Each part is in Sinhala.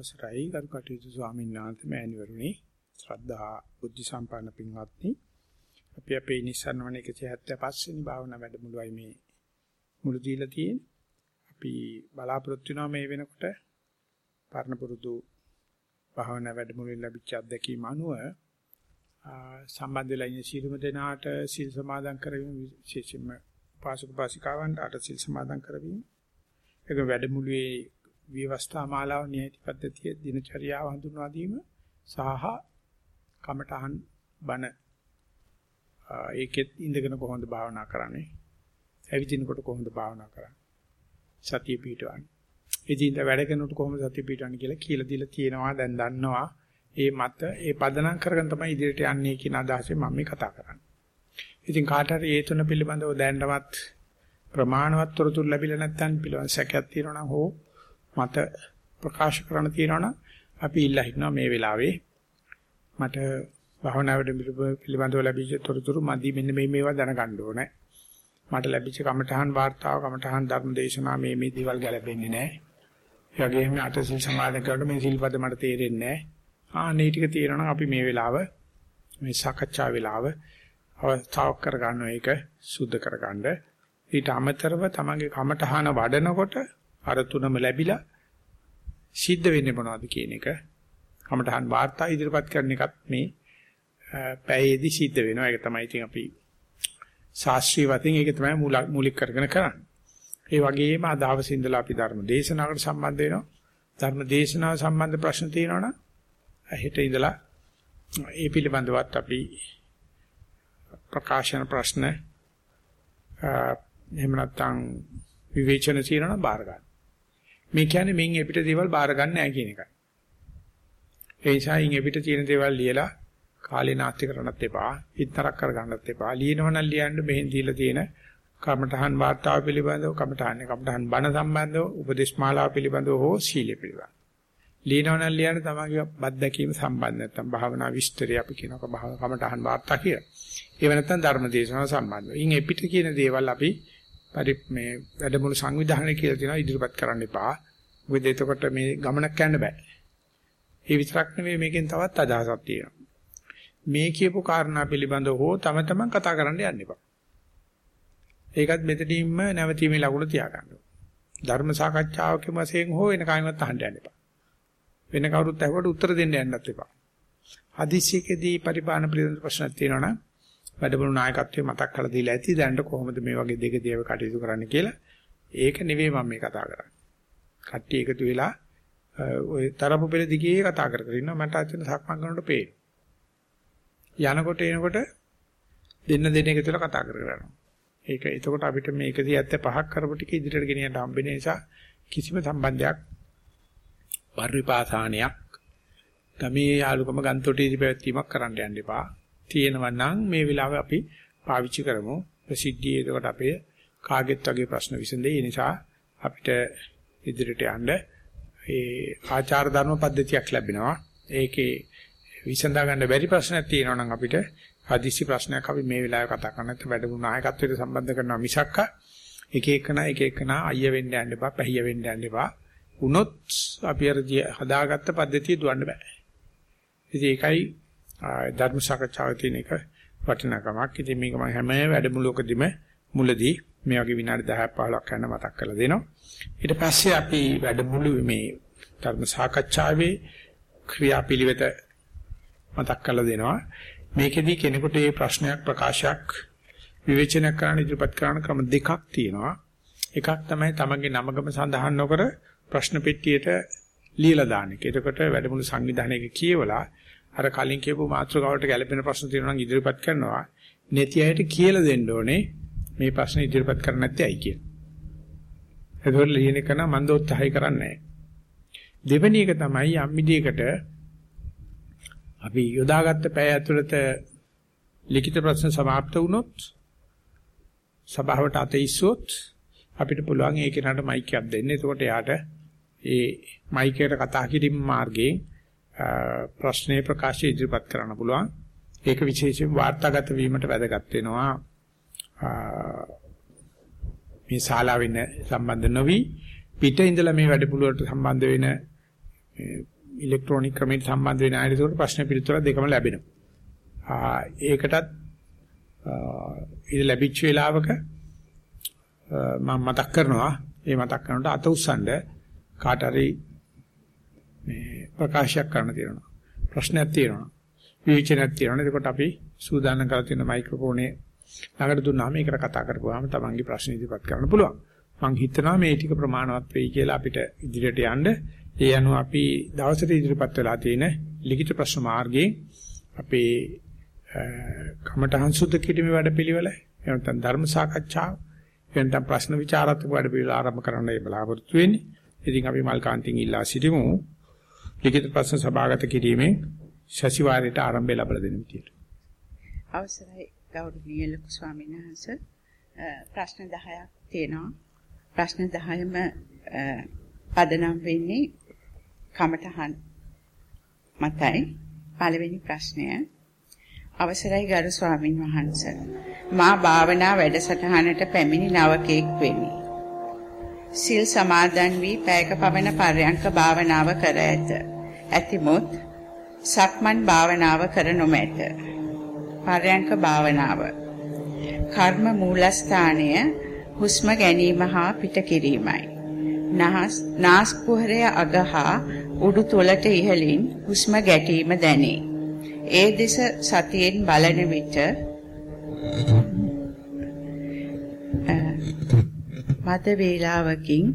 අවසරයි. ගරු කටයුතු ස්වාමීන් වහන්සේ මෑණිවරුනි. ශ්‍රද්ධා බුද්ධ සම්පන්න පින්වත්නි. අපි අපේ නිසන්න වන 175 වෙනි භාවනා වැඩමුළුවයි මේ මුළු දීලා තියෙන්නේ. අපි බලාපොරොත්තු වෙනවා මේ වෙනකොට. පරණ පුරුදු භාවනා වැඩමුළුවේ ලැබිච්ච අත්දැකීම් අනුව සම්බන්ධ වෙලා ඉන්න සියලුම දෙනාට සිල් සමාදන් කරවීම විශේෂයෙන්ම පාසක පාසිකාවන්ට අට සිල් සමාදන් කරවීම. ඒක වැඩමුළුවේ විවස්ථා මාලාව නියති පද්ධතිය දිනචරියාව හඳුන්වා දීම සහ කමඨහන් බණ ඒකෙත් ඉඳගෙන කොහොමද භාවනා කරන්නේ? ඇවිදිනකොට කොහොමද භාවනා කරන්නේ? සතිය පිටවන්නේ ඉතින් වැඩ කරනකොට කොහොමද සතිය පිටවන්නේ කියලා කියලා දීලා තියෙනවා දැන් දන්නවා. ඒ මත ඒ පදනම් කරගෙන තමයි ඉදිරියට යන්නේ කියන අදහසෙන් මම මේ කතා කරන්නේ. ඉතින් කාට හරි ඒ තුන පිළිබඳව දැනටමත් ප්‍රමාණවත් තොරතුරු ලැබිලා නැත්නම් පිළිවන් සැකයක් තියෙනවා නම් හෝ මට ප්‍රකාශ කරන්න තියෙනවනම් අපි ඉල්ලා හිටනවා මේ වෙලාවේ. මට භවනා වැඩ පිළිබඳව ලැබිච්ච තොරතුරු මදි මෙන්න මේ මේවා දැනගන්න ඕනේ. මට ලැබිච්ච කමඨහන් වාර්තාව කමඨහන් ධර්ම දේශනා මේ මේ දේවල් ගැලපෙන්නේ නැහැ. ඒ වගේම අටසිල් සමාදන් කරනකොට මේ සිල්පද මට තේරෙන්නේ නැහැ. ආ මේ ටික තියෙනවා අපි මේ වෙලාව මේ සාකච්ඡා වෙලාව අවස්ථාවක් කරගන්න එක සුද්ධ කරගන්න. ඊට අමතරව තමන්ගේ කමඨහන වඩනකොට අර තුනම ලැබිලා සිද්ධ වෙන්නේ මොනවද කියන එක කමඨහන් වාර්තා ඉදිරිපත් කරන එකත් මේ පැයේදී සිද්ධ වෙනවා. ඒක තමයි ඉතින් අපි ශාස්ත්‍රීය වශයෙන් ඒක තමයි මූලික කරගෙන කරන්නේ. ඒ වගේම අද දවසේ ඉඳලා අපි ධර්ම දේශනාවකට සම්බන්ධ වෙනවා. ධර්ම දේශනාව සම්බන්ධ ප්‍රශ්න තියෙනවනම් හෙට ඉඳලා ඒ පිළිබඳවත් අපි ප්‍රකාශන ප්‍රශ්න එහෙම නැත්නම් විවේචන තියෙනවා බාර ගන්න. මේ කියන්නේ මින් එපිට දේවල් බාර ගන්න නැහැ කියන එකයි. ඒ නිසා ඉන් එපිට තියෙන දේවල් ලියලා කාලේ නාස්ති කරන්නත් එපා, හිතරක් කර ගන්නත් එපා. ලියනවනම් ලියන්න මෙහෙන් දීලා තියෙන කමඨහන් වාර්තාව පිළිබඳව, කමඨහන් කමඨහන් බණ සම්බන්ධව, උපදේශ මාලාව පිළිබඳව හෝ සීල පිළිබඳව. ලියනවනම් ලියන්න තමයිගේ බද්දකීම සම්බන්ධ නැත්නම් භාවනා විස්තරය අපි කියනවා භාව කමඨහන් වාර්තා කියලා. ඒව නැත්නම් ධර්ම දේශනාව සම්බන්ධව. ඉන් එපිට කියන දේවල් අපි පරි මේ වැඩමුළු සංවිධානය කියලා තියෙනවා ඉදිරිපත් කරන්න එපා. මොකද එතකොට මේ ගමනක් යන්න බෑ. ඒ විතරක් නෙවෙයි මේකෙන් තවත් අදහසක් තියෙනවා. මේ කියපු කාරණා පිළිබඳව හෝ තම තමන් කතා කරන්න යන්න එපා. ඒකත් මෙතනින්ම නැවතීමේ ලකුණු තියාගන්න. ධර්ම සාකච්ඡාවක වශයෙන් හෝ වෙන කායිමත් අහන්න යන්න එපා. වෙන කවුරුත් අහුවට උත්තර දෙන්න යන්නත් එපා. හදිස්සියකදී පරිපාලන පිළිබඳ ප්‍රශ්නක් තියෙනවා නම් වැඩමුළු නායකත්වයේ මතක් කරලා දීලා ඇති දැනට කොහොමද මේ වගේ දෙක දියව කටයුතු කරන්න කියලා. ඒක නෙවෙයි මම මේ කතා කරන්නේ. කට්ටිය එකතු වෙලා ওই තරපු පෙළ දිගේ කතා කර කර ඉන්නවා මට අතන සක්මන් කරනකොට පේන. යනකොට එනකොට දෙන්න දෙන එක තුළ කතා කර කර යනවා. ඒක එතකොට අපිට මේ 175ක් කරපු ටික ඉදිරියට ගෙනියන්න හම්බෙන නිසා කිසිම සම්බන්ධයක් පරිපාසානයක් ගමේ යාළුකම ගන්තොටේදී පැවැත්වීමක් කරන්න යන්න එපා. තියෙනවා නම් මේ වෙලාවේ අපි පාවිච්චි කරමු. ප්‍රසිද්ධිය එතකොට අපේ කාගෙත් වගේ ප්‍රශ්න විසඳෙයි. ඒ නිසා අපිට ඉදිරියට යන්න ඒ ආචාර ධර්ම පද්ධතියක් ලැබෙනවා. ඒකේ විසඳා ගන්න බැරි ප්‍රශ්නයක් තියෙනවා නම් අපිට හදිසි ප්‍රශ්නයක් අපි මේ වෙලාවේ කතා කරන්න නැත්නම් වැඩමුළු නායකත්වයට සම්බන්ධ කරනවා මිසක්ක එක එකනා එක එකනා අයිය වෙන්න යන්න එපා, පැහිය වෙන්න යන්න එපා. උනොත් අපි අර හදාගත්ත පද්ධතිය දුවන්න බෑ. ඉතින් ඒකයි ධර්ම සාකච්ඡාවේ තියෙන එක වටිනාකමක්. ඉතින් මේක මම හැම වැඩමුළුවකදීම මුලදී මේ වගේ විනාඩි 10ක් 15ක් යන මතක් කරලා දෙනවා. ඊට පස්සේ අපි වැඩමුළුවේ මේ ධර්ම සාකච්ඡාවේ ක්‍රියාපිළිවෙත මතක් කරලා දෙනවා. මේකෙදී කෙනෙකුට මේ ප්‍රශ්නයක් ප්‍රකාශයක් විවේචනය කරන්න ඉදිරිපත් කරන ක්‍රම දෙකක් තියෙනවා. එකක් තමයි තමන්ගේ නමගම සඳහන් නොකර ප්‍රශ්න පෙට්ටියට ලියලා දාන එක. එතකොට වැඩමුළු සංවිධානයක කියවලා අර කලින් කියපු මාතෘකාවට ගැළපෙන ප්‍රශ්න තියෙනවා නම් ඉදිරිපත් කරනවා. නැති අයට කියලා දෙන්න ඕනේ මේ ප්‍රශ්න ඉදිරිපත් කරන්න නැත්තේ ඇයි කියලා. ඒකවල ලියන එක නම් මම දෝත්සහය කරන්නේ දෙවෙනි එක තමයි යම් විදියකට අපි යොදාගත්ත පැය ඇතුළත ලිඛිත ප්‍රශ්න સમાપ્ત වුණොත් සභාවට අතීස්සොත් අපිට පුළුවන් ඒ කෙනාට මයික් එකක් දෙන්න. එතකොට එයාට ඒ මයික් එකට කතා කිරීම මාර්ගයෙන් ප්‍රශ්නේ ප්‍රකාශය ඉදිරිපත් කරන්න පුළුවන්. ඒක විශේෂයෙන් වාර්තාගත වීමට වැදගත් වෙනවා. මේ ශාලාවෙන් සම්බන්ධ නොවි පිට ඉඳලා මේ වැඩපිළිවෙලට සම්බන්ධ වෙන ඉලෙක්ට්‍රොනික ක්‍රමයට සම්බන්ධ වෙන අයට ඒකට ප්‍රශ්න පිළිතුර දෙකම ලැබෙනවා. ඒකටත් ඉත ලැබිච්ච වෙලාවක මම මතක් කරනවා ඒ මතක් කරනකොට අත උස්සන්න කාට හරි මේ ප්‍රකාශයක් කරන්න තියෙනවා. ප්‍රශ්නයක් තියෙනවා. විචනයක් තියෙනවා. එතකොට අපි සූදානම් කරලා තියෙන මයික්‍රොෆෝනේ ළඟට දුන්නාම ඒකට කතා කරපුවාම තමන්ගේ ප්‍රශ්න ඉදිරිපත් කරන්න පුළුවන්. මම හිතනවා මේ ටික ප්‍රමාණවත් වෙයි කියලා අපිට ඉදිරියට යන්න. ඒ අනුව අපි දවසට ඉදිරිපත් වෙලා තියෙන ලිඛිත ප්‍රශ්න මාර්ගයේ අපේ කමඨහං සුද්ධ කිරීමේ වැඩපිළිවෙල එනතන් ධර්ම සාකච්ඡාව එනතන් ප්‍රශ්න විචාරාත්මක වැඩපිළිවෙල ආරම්භ කරන්නයි බලාපොරොත්තු වෙන්නේ. ඉතින් අපි මල්කාන්තින් ඉල්ලා සිටිමු. ලිඛිත ප්‍රශ්න සභාගත කිරීමෙන් සතිವಾರයට ආරම්භය ලැබලා දෙන විදියට. අවසරයි ගෞරවනීය ලොකු ස්වාමීන් වහන්සේ ප්‍රශ්න 10ක් තියෙනවා. ප්‍රශ්න 10ම පදනම් වෙන්නේ කමඨහන් මතයි. පළවෙනි ප්‍රශ්නය අවසරයි ගරු ස්වාමින් වහන්සේ. මා භාවනා වැඩසටහනට පැමිණි නවකෙක් වෙමි. සිල් සමාදන් වී පැයක පමණ පර්යංක භාවනාව කර ඇත. ඇතිමුත් සක්මන් භාවනාව කර නොමැත. පර්යංක භාවනාව. කර්ම මූලස්ථානය හුස්ම ගැනීම හා පිට කිරීමයි. නහස් නාස් කුහරය අගහා උඩු තොලට ඉහළින් හුස්ම ගැටීම දැනේ. ඒ දෙස සතියෙන් බලන විට මද වේලාවකින්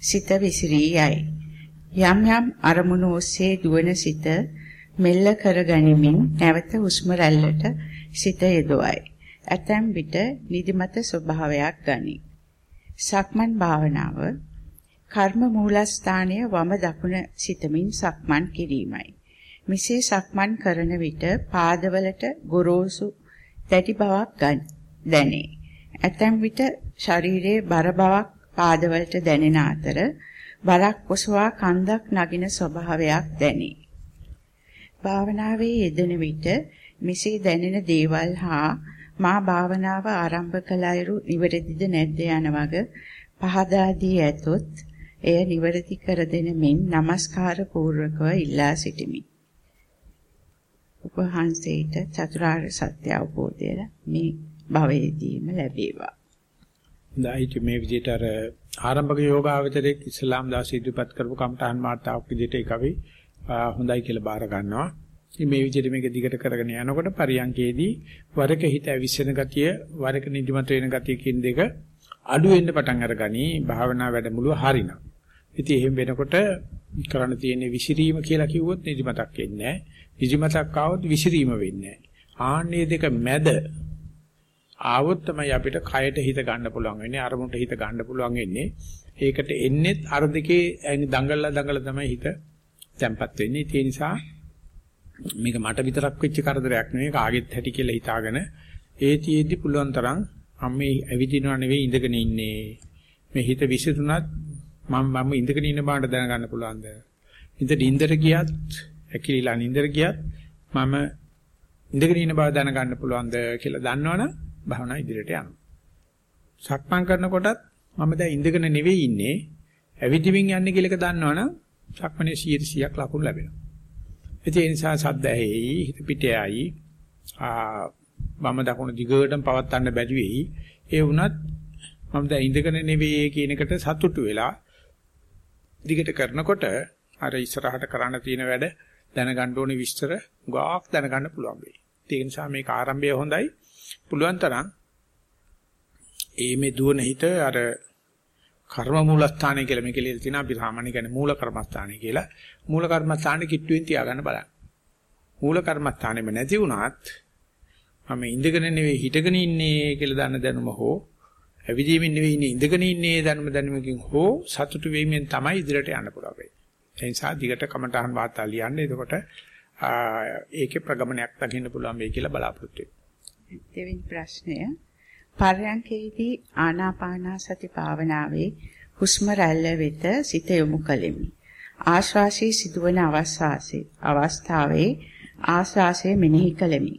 සිත විසිරී යයි. යම් යම් අරමුණු ඔස්සේ දුවන සිත මෙල්ල කර ගනිමින් නැවත හුස්ම රැල්ලට සිත යොදවයි. ඇතැම් විට නිදිමත ස්වභාවයක් ගනී. සක්මන් භාවනාව කර්ම මූලස්ථානය වම දකුණ සිතමින් සක්මන් කිරීමයි. මෙසේ සක්මන් කරන විට පාදවලට ගොරෝසු දැටි බවක් දැනේ. ඇතැම් විට ශරීරයේ බර බවක් පාදවලට දැනෙන අතර බරක් ඔසවා කන්දක් නගින ස්වභාවයක් දැනේ. භාවනාවේ යෙදෙන විට මෙසේ දැනෙන දේවල් හා මා භාවනාව ආරම්භ කළ අයුරු නිවැරදිද නැද්ද යන වග පහදා දී ඇතොත් එය නිවැරදි කර දෙන මෙන් নমස්කාර පූර්වකව ඉල්ලා සිටිමි. උපහාන්සේට චතුරාර්ය සත්‍ය අවබෝධය මේ භවයේදීම ලැබේවා. දැයිට මේ විදිහට අර ආරම්භක යෝගාවචරයේ ඉස්ලාම් දාස ඉදිරිපත් කරපු කම්ඨාන් මාර්තාවක් විදිහට ඒකවි හොඳයි කියලා බාර ගන්නවා. ඉතින් මේ විදිහට මේක දිගට කරගෙන යනකොට පරියන්කේදී වරක හිත ඇවිස්සෙන ගතිය, වරක නිදිමත වෙන ගතිය කියන දෙක අඩු වෙන්න පටන් අරගනි භාවනා වැඩමුළුව හරිනම්. ඉතින් එහෙම වෙනකොට කරන්න තියෙන්නේ විසිරීම කියලා කිව්වොත් නිදිමතක් එන්නේ නැහැ. නිදිමතක් ආවොත් විසිරීම වෙන්නේ නැහැ. ආන්නේ දෙක මැද ආවොත් තමයි අපිට කයට හිත ගන්න පුළුවන් වෙන්නේ අරමුණට හිත ගන්න පුළුවන් වෙන්නේ. ඒකට එන්නේ අර දෙකේ දඟලලා දඟලලා තමයි හිත තැම්පත් වෙන්නේ. ඒ නිසා මේක මට විතරක් වෙච්ච කරදරයක් නෙවෙයි කාගෙත් හැටි කියලා හිතාගෙන ඒ තියේදී පුළුවන් තරම් මම මේ ඇවිදිනව නෙවෙයි ඉඳගෙන ඉන්නේ. මේ හිත විසිරුණත් මම මම ඉඳගෙන ඉන්න බාට දැනගන්න පුළුවන්ද? ඉඳ නින්දට ගියත් ඇකිලිලා නින්දට ගියත් මම ඉඳගෙන ඉන්න බව දැනගන්න පුළුවන්ද කියලා දන්නවනම් භාවනා ඉදිරියට යනවා. සක්මන් කරනකොටත් මම දැන් ඉඳගෙන නෙවෙයි ඉන්නේ. ඇවිදිමින් යන්නේ කියලා එක දන්නවනම් සක්මනේ 100ක් ලකුණු ලැබෙනවා. ඒ නිසා සද්ද ඇහි හිත පිට යයි ආ වම දකුණ දිගටම පවත්වන්න බැරි වෙයි. ඒ වුණත් මම දැන් ඉඳගෙන නෙවෙයි කියන එකට සතුටු වෙලා දිගට කරනකොට අර ඉස්සරහට කරන්න තියෙන වැඩ දැනගන්න ඕනේ විස්තර ගාක් දැනගන්න පුළුවන් වෙයි. ඒ නිසා මේක ආරම්භය හොඳයි. පුළුවන් තරම් ඒ මේ දුවන හිත අර කර්ම මූලස්ථානය කියලා මේක ලියලා තියෙනවා අපි සාමාන්‍ය කියන්නේ මූල කර්මස්ථානය කියලා. මූල කර්මස්ථානේ කිට්ටුවෙන් තියාගන්න බලන්න. මූල කර්මස්ථානෙම නැති වුණත් මම ඉඳගෙන නෙවෙයි හිටගෙන ඉන්නේ කියලා දන්න දැනුම හෝ ඇවිදීමෙන් නෙවෙයි ඉන්නේ ඉඳගෙන ඉන්නේ දැනුම දැනුමකින් හෝ සතුටු වීමෙන් තමයි ඉදිරියට යන්න පුළුවන් වෙන්නේ. ඒ නිසා දිගට කමටහන් වාර්තා ලියන්න. එතකොට ඒකේ ප්‍රගමනයක් දකින්න පුළුවන් වෙයි කියලා බලාපොරොත්තු වෙනවා. දෙවෙනි ප්‍රශ්නය පර්යංකේදී ආනාපානසති භාවනාවේ හුස්ම රැල්ල වෙත සිත යොමු කළෙමි. ආශ්වාසයේ සිදුවන අවස්ථාවේ අවස්ථාවේ ආශ්වාසය මෙනෙහි කළෙමි.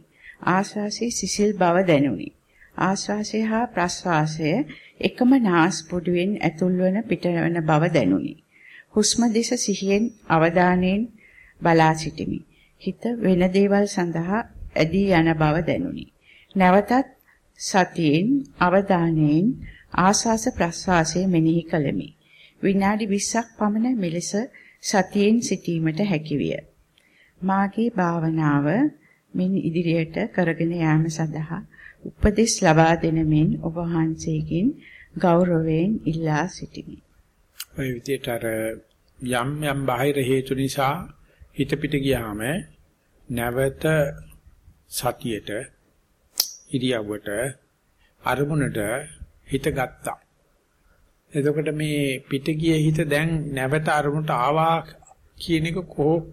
ආශ්වාසයේ සිසිල් බව දැනුනි. ආශ්වාසය හා ප්‍රශ්වාසය එකම නාස් පුඩුවෙන් ඇතුල්වන පිටවන බව දැනුනි. හුස්ම දෙස සිහියෙන් අවධානයෙන් බලා සිටිමි. හිත වෙන දේවල් සඳහා ඇදී යන බව දැනුනි. නැවතත් සතියෙන් අවධානයෙන් ආස්වාස ප්‍රස්වාසයේ මෙනෙහි කළෙමි. විනාඩි 20ක් පමණ මෙලෙස සතියෙන් සිටීමට හැකිවිය. මාගේ භාවනාව මින් ඉදිරියට කරගෙන යාම සඳහා උපදෙස් ලබා දෙන මෙන් ඔබ වහන්සේගෙන් ගෞරවයෙන් ඉල්ලා සිටිමි. ඔය විදිහට අර යම් යම් බාහිර හේතු නිසා හිත පිට ගියාම නැවත සතියට ඉරියව්වට අරමුණට හිත ගත්තා. එතකොට මේ පිට ගිය හිත දැන් නැවත අරමුණට ආවා කියන එක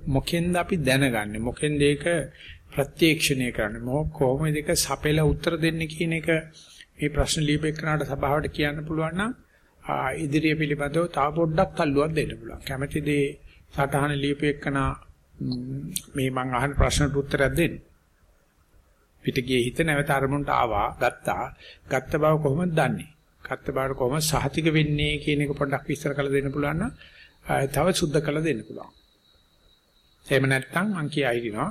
මොකෙන්ද අපි දැනගන්නේ මොකෙන්ද ඒක ප්‍රත්‍යක්ෂණය කරන්නේ මොක කොහොමද ඒක සපෙලා උත්තර දෙන්නේ කියන එක මේ ප්‍රශ්න ලියපෙන්නාට සභාවට කියන්න පුළුවන් නම් ඉදිරිය පිළිබඳව තව පොඩ්ඩක් තල්ලුවක් දෙන්න පුළුවන්. කැමැති දේ සටහන ලියපෙන්නා මේ මං අහන ප්‍රශ්නට උත්තරයක් දෙන්න. පිටගියේ හිත නැවත අරමුණට ආවා, ගත්තා. ගත්ත බව කොහොමද දන්නේ? ගත්ත බවට කොහොමද සහතික වෙන්නේ කියන එක පොඩ්ඩක් විස්තර කරලා දෙන්න පුළුවන් නම් තව සුද්ධ කරලා දෙන්න පුළුවන්. එහෙම නැත්නම් මං කියයි දිනවා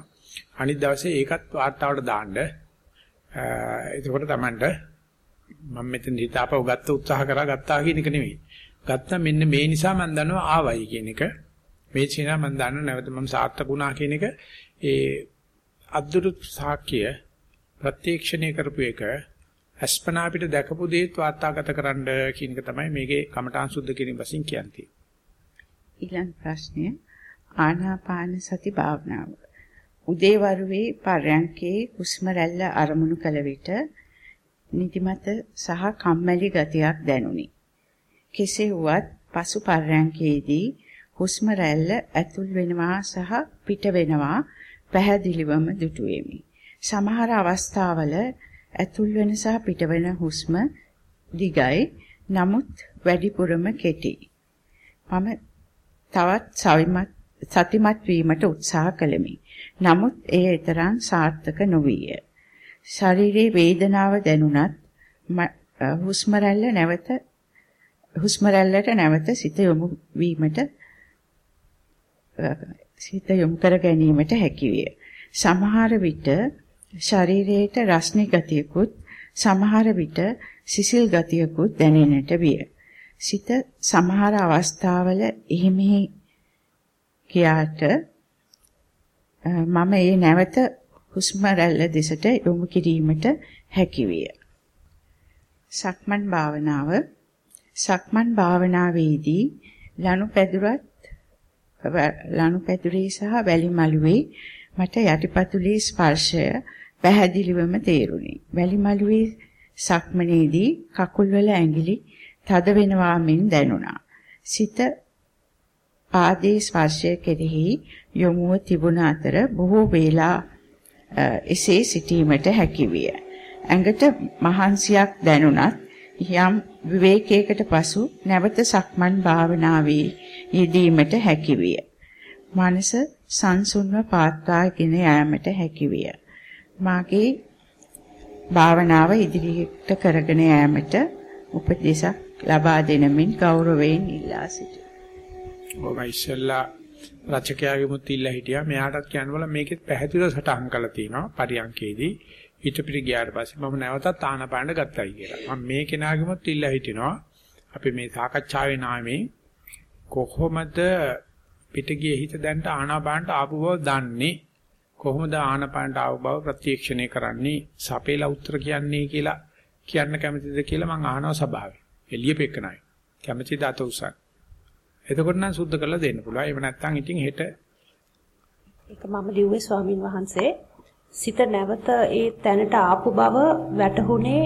අනිත් දවසේ ඒකත් වාර්තාවට දාන්න. එතකොට Tamanට මම මෙතන හිතාපව ගත්ත උත්සාහ කරා ගත්තා කියන එක නෙවෙයි. ගත්තා මෙන්න මේ නිසා මම දන්නවා ආවයි කියන එක. මේ නිසා මම දන්නවා නැවත මම සාර්ථක වුණා කියන එක ඒ අද්දුරු සාක්ෂිය ප්‍රත්‍යක්ෂණය කරපු එක අස්පනා අපිට දැකපු දේත් වාර්තාගත කරන්න කියන එක තමයි මේකේ කමඨාන් සුද්ධ කිරීම වශයෙන් කියන්නේ. ඊළඟ ප්‍රශ්නය ආනාපාන සති භාවනාව. උදේවරුේ පර්යංකේ හුස්ම රැල්ල අරමුණු කළ විට නිදිමත සහ කම්මැලි ගතියක් දැනුනි. කෙසේ වුවත් පසු පර්යංකේදී හුස්ම රැල්ල ඇතුල් වෙනවා සහ පිට වෙනවා පැහැදිලිවම දුටුවෙමි. සමහර අවස්ථාවල ඇතුල් වෙන සහ පිටවෙන හුස්ම දිගයි නමුත් වැඩිපුරම කෙටි. මම තවත් සවිමත් සතිමත් වීමට උත්සාහ කළෙමි. නමුත් එය ඊතරම් සාර්ථක නොවිය. ශරීරයේ වේදනාව දැනුණත් හුස්ම රැල්ල නැවත හුස්ම රැල්ලට නැවත සිත යොමු වීමට සිත යොමු කර ගැනීමට හැකිය. සමහර විට ශරීරයට රස්නි ගතියකුත් සමහර විට සිසිල් ගතියකුත් දැනෙන්නට විය. සිත සමහර අවස්ථාවල එහිමෙහි කියාට මම ඒ නැවත හුස්ම රැල්ල දෙසට යොමු කිරීමට හැකියිය. සක්මන් භාවනාව සක්මන් භාවනාවේදී ලනුපැදුරත් ලනුපැදුරේ සහ වැලි මළුවේ මට යටිපතුලේ ස්පර්ශය පැහැදිලිවම තේරුණි. වැලි මළුවේ සක්මනේදී කකුල්වල ඇඟිලි තද වෙනවා මෙන් දැනුණා. සිත පාදයේ ස්පර්ශය කෙරෙහි යොමුව තිබුණ අතර බොහෝ වේලා එසේ සිටීමට හැකිවිය. ඇඟට මහන්සියක් දැනුණත් යම් විවේකයකට පසු නැවත සක්මන් භාවනාවේ යෙදීමට හැකිවිය. මනස සංසුන්ව පාත්වාගෙන යාමට හැකිවිය. මාගේ භාවනාව ඉදිරියට කරගෙන යාමට උපදේශක් ලබා දෙනමින් ගෞරවයෙන් ඉල්ලා සිටිනවා. ඔබ ඉස්සෙල්ලා රචකයාගේ මුත් ඉල්ලා හිටියා. මෙයාටත් කියන්න බල මේකෙත් පැහැදිලිව සටහන් කරලා තියෙනවා පරියන්කේදී. ඊට පිට ගියාට පස්සේ මම නැවතත් ආනපාන ගත්තයි කියලා. මම මේ කෙනාගේ මුත් ඉල්ලා හිටිනවා. අපි මේ සාකච්ඡාවේ නාමයෙන් කොහොමද පිටගියේ හිත දැන්ට ආනාපානට ආපු බව දන්නේ කොහොමද ආනාපානට ආව බව ප්‍රත්‍යක්ෂණය කරන්නේ? සපේලා උත්තර කියන්නේ කියලා කියන්න කැමතිද කියලා මම අහනවා සභාවේ. එළියෙපෙකනයි කැමතිද අත උසන්. එතකොට නම් සුද්ධ කරලා දෙන්න පුළුවන්. එහෙම නැත්නම් ඉතින් හෙට ඒක මම ලිව්වේ ස්වාමින් වහන්සේ. සිත නැවත ඒ තැනට ආපු බව වැටහුනේ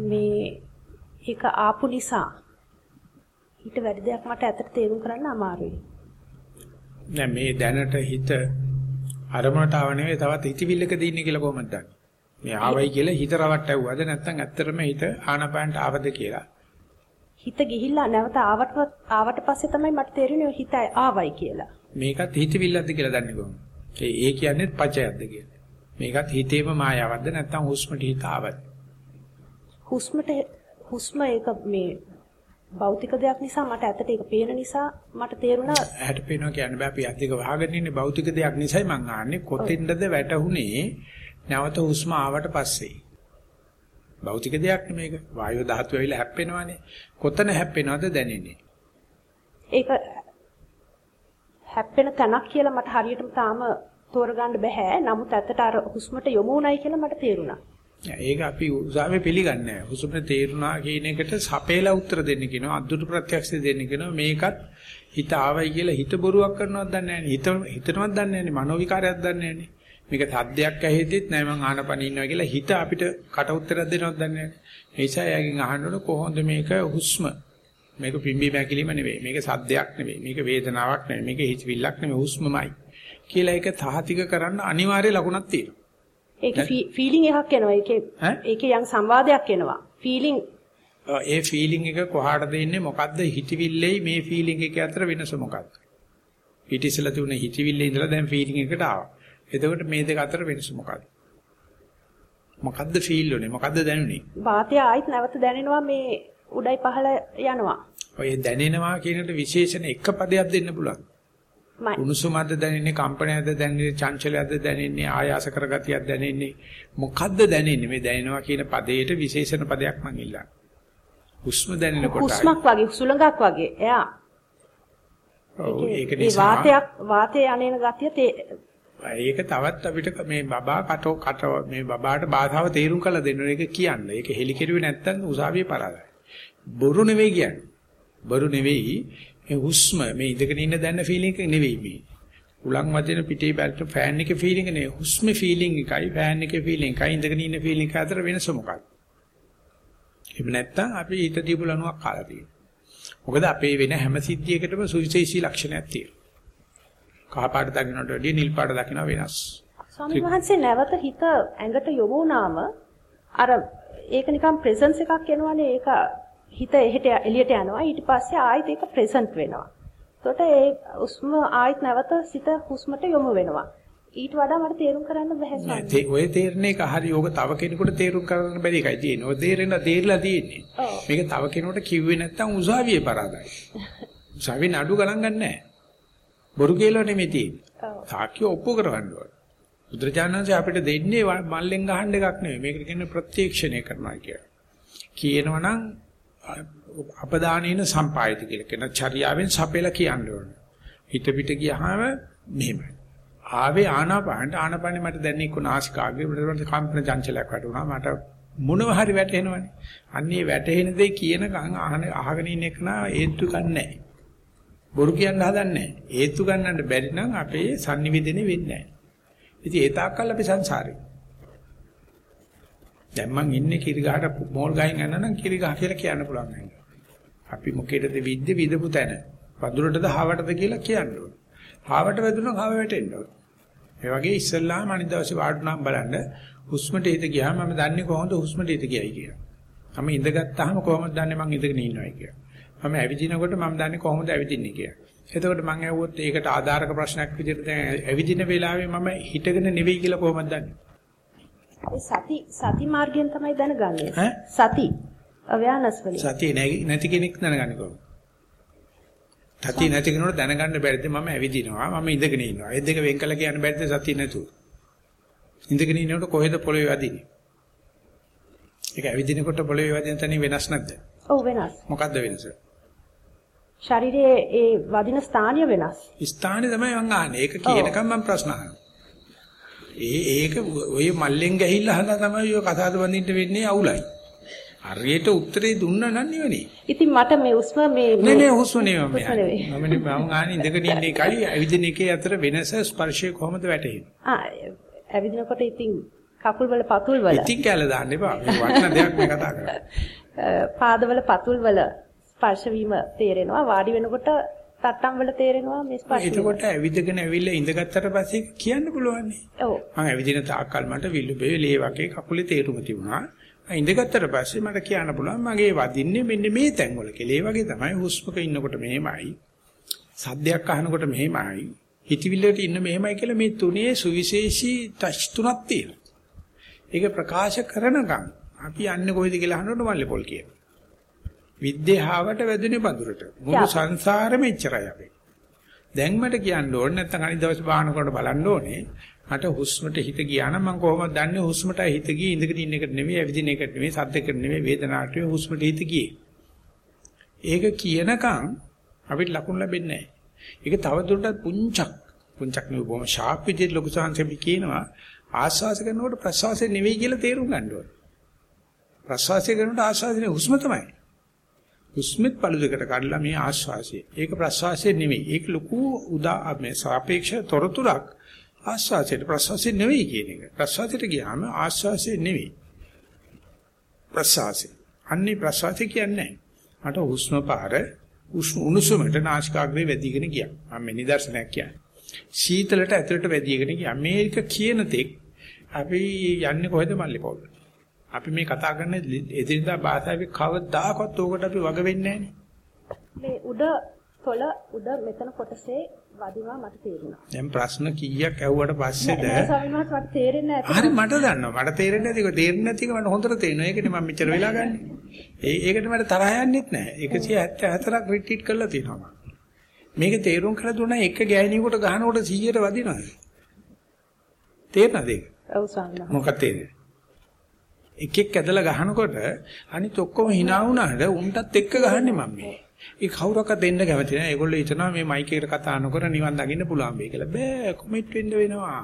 මේ ඒක ආපු නිසා. ඊට වැඩි දෙයක් මට ඇත්තට තේරුම් කරන්න අමාරුයි. නෑ මේ දැනට හිත අරමුණට ආව නෙවෙයි තවත් හිතවිල්ලක දින්නේ කියලා කොහොමද දන්නේ? මේ ආවයි කියලා හිත රවට්ටවුවද නැත්නම් ඇත්තටම හිත ආනපනට ආවද කියලා? හිත ගිහිල්ලා නැවත ආවට ආවට පස්සේ තමයි මට තේරෙන්නේ හිත ආවයි කියලා. මේකත් හිතවිල්ලක්ද කියලා දන්නේ කොහොමද? ඒ ඒ කියන්නේ පචයක්ද කියලා. මේකත් හිතේම මායාවක්ද නැත්නම් හුස්මට හිත ආවද? හුස්මට හුස්ම ඒක මේ භෞතික දෙයක් නිසා මට ඇත්තට ඒක පේන නිසා මට තේරුණා. ඇහැට පේනවා කියන්න බෑ අපි අද්දික වහගෙන ඉන්නේ භෞතික දෙයක් නිසායි මං ආන්නේ කොතෙන්ද වැටුනේ? නැවත හුස්ම ආවට පස්සේ. භෞතික දෙයක් නෙමේක වායු ධාතුව ඇවිල්ලා හැප්පෙනවානේ. කොතන හැප්පෙනවද දැනෙන්නේ? ඒක හැප්පෙන තැනක් කියලා මට හරියටම තාම තෝරගන්න බෑ නමුත් ඇත්තට අර හුස්මට යොමු වුණයි කියලා මට තේරුණා ඒක අපි උසාවේ පිළිගන්නේ නැහැ. හුස්ම තේරුණා කියන එකට සපේලා උත්තර දෙන්න කියනවා. අද්දුට ප්‍රත්‍යක්ෂ දෙන්න කියනවා. මේකත් හිත ආවයි කියලා හිත බොරුවක් කරනවද දන්නේ නැහැ. හිත හිතනවත් දන්නේ නැහැ. මනෝ විකාරයක් දන්නේ නැහැ. මේක සද්දයක් ඇහෙද්දිත් නෑ මං ආනපන ඉන්නවා කියලා හිත අපිට කට උත්තරයක් දෙනවද දන්නේ නැහැ. ඒ නිසා යාගෙන් අහනකොට කොහොමද මේක හුස්ම මේක පිම්බි මැකිලිම නෙවෙයි. මේක සද්දයක් නෙවෙයි. මේක වේදනාවක් නෙවෙයි. මේක හිතවිල්ලක් නෙවෙයි. හුස්මමයි. කියලා ඒක තහතික කරන්න අනිවාර්ය ලකුණක් තියෙනවා. ඒකේ ෆීලිං එකක් එනවා. ඒකේ ඒකේ යම් සංවාදයක් එනවා. ෆීලිං ඒ ෆීලිං එක කොහාටද ඉන්නේ මොකද්ද හිතවිල්ලේ මේ ෆීලිං එක අතර වෙනස මොකක්ද? ඊට ඉස්සෙල්ලා තිබුණ හිතවිල්ලේ ඉඳලා දැන් ෆීලිං එකට ආවා. එතකොට මේ දෙක අතර වෙනස මොකක්ද? මොකද්ද ෆීල් උනේ? මොකද්ද දැනුනේ? වාතය ආයිත් නැවත දැනෙනවා මේ උඩයි පහළ යනවා. ඔය දැනෙනවා කියනට විශේෂණ එක පදයක් දෙන්න පුළුවන්. උණුසුමක්ද දැනෙන්නේ කම්පනයක්ද දැනෙන්නේ චංචලයක්ද දැනෙන්නේ ආයාස කරගතියක් දැනෙන්නේ. මොකද්ද දැනෙන්නේ? මේ දැනෙනවා කියන පදේට විශේෂණ පදයක් මං ඉල්ලන්නේ හුස්ම දැනෙනකොට හුස්මක් වගේ සුළඟක් වගේ. එයා. ඔව් ඒක නිසා වාතයක් වාතයේ අනේන ගතිය ඒක තවත් අපිට මේ බබා කට කට මේ බබාට භාෂාව තේරුම් කරලා දෙන්න ඒක කියන්න. ඒක හෙලි කෙරුවේ නැත්තම් උසාවියේ පරාදයි. බොරු නෙවෙයි කියන්නේ. බොරු නෙවෙයි මේ හුස්ම මේ ඉඳගෙන ඉන්න දැනන ෆීලිං එක නෙවෙයි මේ. උලන් වදින පිටේ බැලට ෆෑන් එකේ ෆීලිං නෙවෙයි. හුස්ම ෆීලිං එකයි ෆෑන් එකේ ෆීලිං එකයි ඉඳගෙන ඉන්න ෆීලිං එක අතර වෙනස මොකක්ද? එහෙම නැත්තම් අපි හිත දීපු ලණුවක් කාලා තියෙනවා. මොකද අපේ වෙන හැම සිද්ධියකටම සුවිශේෂී ලක්ෂණයක් තියෙනවා. කහ පාට දකින්නට වැඩිය නිල් පාට දකින්න වෙනස්. ස්වාමීන් වහන්සේ නැවත හිත ඇඟට යොමු වුණාම අර ඒක නිකන් ප්‍රෙසන්ස් එකක් එනවනේ ඒක හිත එහෙට එළියට යනවා ඊට පස්සේ ආයෙත් ඒක ප්‍රෙසන්ට් වෙනවා. එතකොට ඒ උස්ම ආයෙත් නැවත සිත හුස්මට යොමු වෙනවා. ඊට වඩා මට තේරුම් කරන්න බැහැ ස්වාමී. ඔය තේරෙන එක හරි ඕක තව කෙනෙකුට තේරුම් කරන්න බැරි එකයි තියෙන්නේ. ඔය තේරෙන තේරිලා තියෙන්නේ. මේක තව කෙනෙකුට කිව්වේ නැත්තම් උසාවියේ පරාදයි. උසාවියේ නඩු ගණන් ගන්නෑ. බොරු කියලා නෙමෙයි තියෙන්නේ. සාක්ෂි ඔප්පු කරවන්න ඕන. බුදුරජාණන්සේ අපිට දෙන්නේ මල්ලෙන් ගහන්න එකක් නෙමෙයි. මේකට කියන්නේ ප්‍රත්‍යක්ෂණය කරනවා කියලා. කියනවනම් අපදානේන සම්පායති කියලා කියන චර්යාවෙන් සපෙලා කියන්න ඕන. හිත පිට ගියාම මෙහෙමයි. ආවේ ආනාපානට ආනාපානෙ මට දැනෙන්නේ කුනාසිකාගේ පිටරට කම්පන චංචලයක් වටුණා මට මොනව හරි වැටෙනවනේ. අන්නේ වැටෙන දේ කියනකම් අහන අහගෙන ඉන්න එක නා ඒත්තු ගන්නෑ. බොරු කියන්න හදන්නේ ඒත්තු ගන්නට බැරි නම් අපේ sannivedane වෙන්නේ නැහැ. ඉතින් ඒ තාක්කල් අපි සංසාරේ. දැන් මං ඉන්නේ කිරිගහට මෝල් ගහින් යනවා නම් කිරිගහ කියලා කියන්න පුළුවන් නේද? අපි මොකේද විද්ද විදපු තැන. වඳුරටද හවටද කියලා කියන්න ඕන. හවට වැදුනොත් හව වැටෙන්න ඕන. ඒ වගේ ඉස්සල්ලාම අනිත් දවසේ වාඩුණාම බලන්න හුස්මට හිත ගියාම මම දන්නේ කොහොමද හුස්මට හිත ගියයි කියලා. මම ඉඳගත්තාම කොහොමද දන්නේ මං ඉඳගෙන ඉන්නවයි කියලා. මම ඇවිදිනකොට මම දන්නේ කොහොමද ඇවිදින්නේ කියලා. එතකොට මං ඇහුවොත් ඒකට ආධාරක ප්‍රශ්නයක් විදිහට දැන් ඇවිදින වෙලාවේ මම හිටගෙන නෙවෙයි කියලා කොහොමද දන්නේ? සති සති මාර්ගයෙන් තමයි දැනගන්නේ. සති අව්‍යානස් වලින්. සතිය නැති කෙනෙක් දැනගන්නේ කොහොමද? සතිය නැති කෙනෙකුට දැනගන්න බැරිද මම ඇවිදිනවා මම ඉඳගෙන ඉන්නවා. ඒ දෙක වෙන් කළ කියන්න බැරිද සතිය නැතුව? ඉඳගෙන ඉන්නකොට කොහෙද පොළවේ වදින්නේ? ඒක ඇවිදිනකොට පොළවේ වදින තැනින් වෙනස් නැද්ද? ඔව් වෙනස්. මොකද්ද වෙනස? ශරීරයේ ඒ වදින ස්ථානය වෙනස්. ස්ථානේ තමයි මම අහන්නේ. ඒක කියනකම් මම ප්‍රශ්න අහනවා. ඒ ඒක ඔය මල්ලෙන් ගහිල්ලා හදා තමයි ඔය කතාද බඳින්න වෙන්නේ අවුලයි. හරියට උත්තරේ දුන්නා නම් නෙවෙයි. ඉතින් මට මේ උස්ම මේ නේ නේ හුස්ම නෙවෙයි මම මම ආන්නේ ඉඳගෙන ඉන්න එකයි ඇවිදින එකේ අතර වෙනස ස්පර්ශය කොහොමද වැටෙන්නේ? ආ ඇවිදිනකොට ඉතින් කකුල් වල පතුල් වල ඉතින් කැල දාන්න එපා. මේ වටින දෙයක් මේ කතා කරන්නේ. පාදවල පතුල් වල ස්පර්ශ වීම තේරෙනවා. වාඩි වෙනකොට තට්ටම් වල තේරෙනවා මේ ස්පර්ශය. එතකොට ඇවිදගෙන ඇවිල්ලා ඉඳගත්තට පස්සේ කියන්න පුළුවන් නේ. ඔව්. මම ඇවිදින තාක්කල් මට විල්ලුබේ ලේ වගේ කකුලේ තේරුම තිබුණා. ඉඳගත්තට පස්සේ මට කියන්න පුළුවන් මගේ වදින්නේ මෙන්න මේ තැන්වල කියලා. ඒ වගේ තමයි හුස්මක ඉන්නකොට මෙහෙමයි. සද්දයක් අහනකොට මෙහෙමයි. හිතවිල්ලට ඉන්න මෙහෙමයි කියලා මේ තුනේ සුවිශේෂී ටච් තුනක් තියෙනවා. ඒක ප්‍රකාශ කරනකම් අපි යන්නේ කොයිද කියලා අහනකොට මල්ලේ පොල් කියනවා. විද්‍යාවට වැදුනේ පඳුරට. මුළු සංසාරෙම ඉච්චරයි අපි. දැන් මට කියන්න ඕනේ නැත්නම් අනිත් දවසේ බාහනකොට බලන්න ඕනේ. මට හුස්මට හිත ගියා නම් මම කොහොමද දන්නේ හුස්මටයි හිත ගියේ ඉඳගෙන ඉන්න එකට නෙවෙයි ඇවිදින එකට නෙවෙයි සද්දයකට නෙවෙයි වේදනාවට නෙවෙයි හුස්මට හිත ගියේ. ඒක කියනකම් අපිට ලකුණු ලැබෙන්නේ නැහැ. ඒක තවදුරටත් පුංචක් පුංචක් නෙවෙයි බොහොම ෂාප් විදිහට ලොකු සංසෙපි කියනවා ආස්වාස කරනකොට ප්‍රසවාසය නෙවෙයි කියලා තේරුම් ගන්න ඕනේ. ප්‍රසවාසය කරනකොට ආස්වාසනේ හුස්ම තමයි. හුස්මෙත් පළු දෙකට කඩලා මේ ආස්වාසය. ඒක ප්‍රසවාසය නෙවෙයි. ඒක ලොකු උදා මේ සාපේක්ෂ තොරතුරක් ආස්වාසයට ප්‍රසවාසය නෙවෙයි කියන එක. ප්‍රසවාසයට ගියාම ආස්වාසය නෙවෙයි. ප්‍රසවාසය. අන්නේ ප්‍රසවාසය කියන්නේ මට හුස්ම පාර උණුසුමට නාසිකාග්‍රේ වැදිගෙන ගියා. මම මේ නිදර්ශනයක් කියන්නේ. සීතලට ඇතුළට වැදිගෙන ගියා. මේක කියන තෙක් අපි යන්නේ කොහෙද මල්ලිපොල්. අපි මේ කතා කරන එදිනදා භාෂාවේ කවදාකවත් ඕකට අපි වග වෙන්නේ මේ උඩ තොල උඩ මෙතන කොටසේ වදිනවා මට තේරුණා. දැන් ප්‍රශ්න කීයක් ඇහුවට පස්සේද නෑ ස්වාමීන් වහන්සේ මට තේරෙන්නේ නැහැ. හරි මට දන්නවා. මට තේරෙන්නේ නැති එක තේරෙන්නේ නැති එක මට හොඳට තේරෙනවා. ඒකනේ මම මෙච්චර වෙලා ගන්නෙ. ඒ ඒකට මට තරහ යන්නෙත් නැහැ. 174ක් රිට්‍රීට් කරලා තියෙනවා. මේක තේරුම් කරලා දුන්නා එක ගෑණියෙකුට ගහනකොට 100ට වදිනවා. තේරෙනවද ඒක? ඔව් ස්වාමීන් වහන්සේ. මොකක්ද තේරෙන්නේ? එකෙක් ඇදලා ගහනකොට අනිත් ඔක්කොම hina වුණාට උන්ටත් එක්ක ගහන්නේ මම මේ. ඒ කවුරක්වත් දෙන්න කැමති නැහැ. ඒගොල්ලෝ හිතනවා මේ මයික් එකට කතා නොකර නිවන් දකින්න පුළුවන් වෙයි කියලා. බෑ කොමිට් වෙන්න වෙනවා.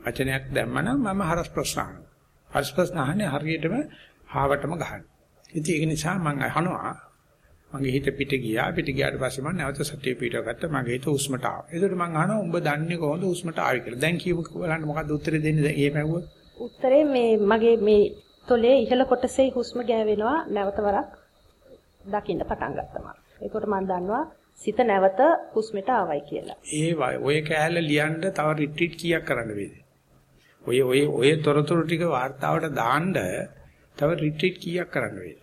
වචනයක් දැම්මනම් මම හරස් ප්‍රශ්න අහනවා. හරස් ප්‍රශ්න අහන්නේ හරියටම හාවටම ගහන. ඉතින් ඒක නිසා මම අහනවා මගේ හිත පිට ගියා පිට ගියාට පස්සේ මම නැවත සතිය පිටව ගත්තා මගේ හිත උස්මට ආවා. ඒකට මම අහනවා උඹ දන්නේ කොහොමද උස්මට ආවේ කියලා. දැන් කියමු බලන්න මොකද්ද උත්තරේ දෙන්නේ දැන් එහෙම ඇහුවොත්. උත්තරේ මේ මගේ මේ තොලේ ඉහළ කොටසේ හුස්ම ගෑවෙනවා නැවත වරක් දකින්න පටන් ගත්තා. ඒකට මම දන්නවා සිත නැවත හුස්මට ආවයි කියලා. ඒ ඔය කෑල්ල ලියන්න තව රිට්‍රීට් කීයක් කරන්න වේද? ඔය ඔය ඔය තොරතුරු ටික වார்த்தාවට දාන්න තව රිට්‍රීට් කීයක් කරන්න වේද?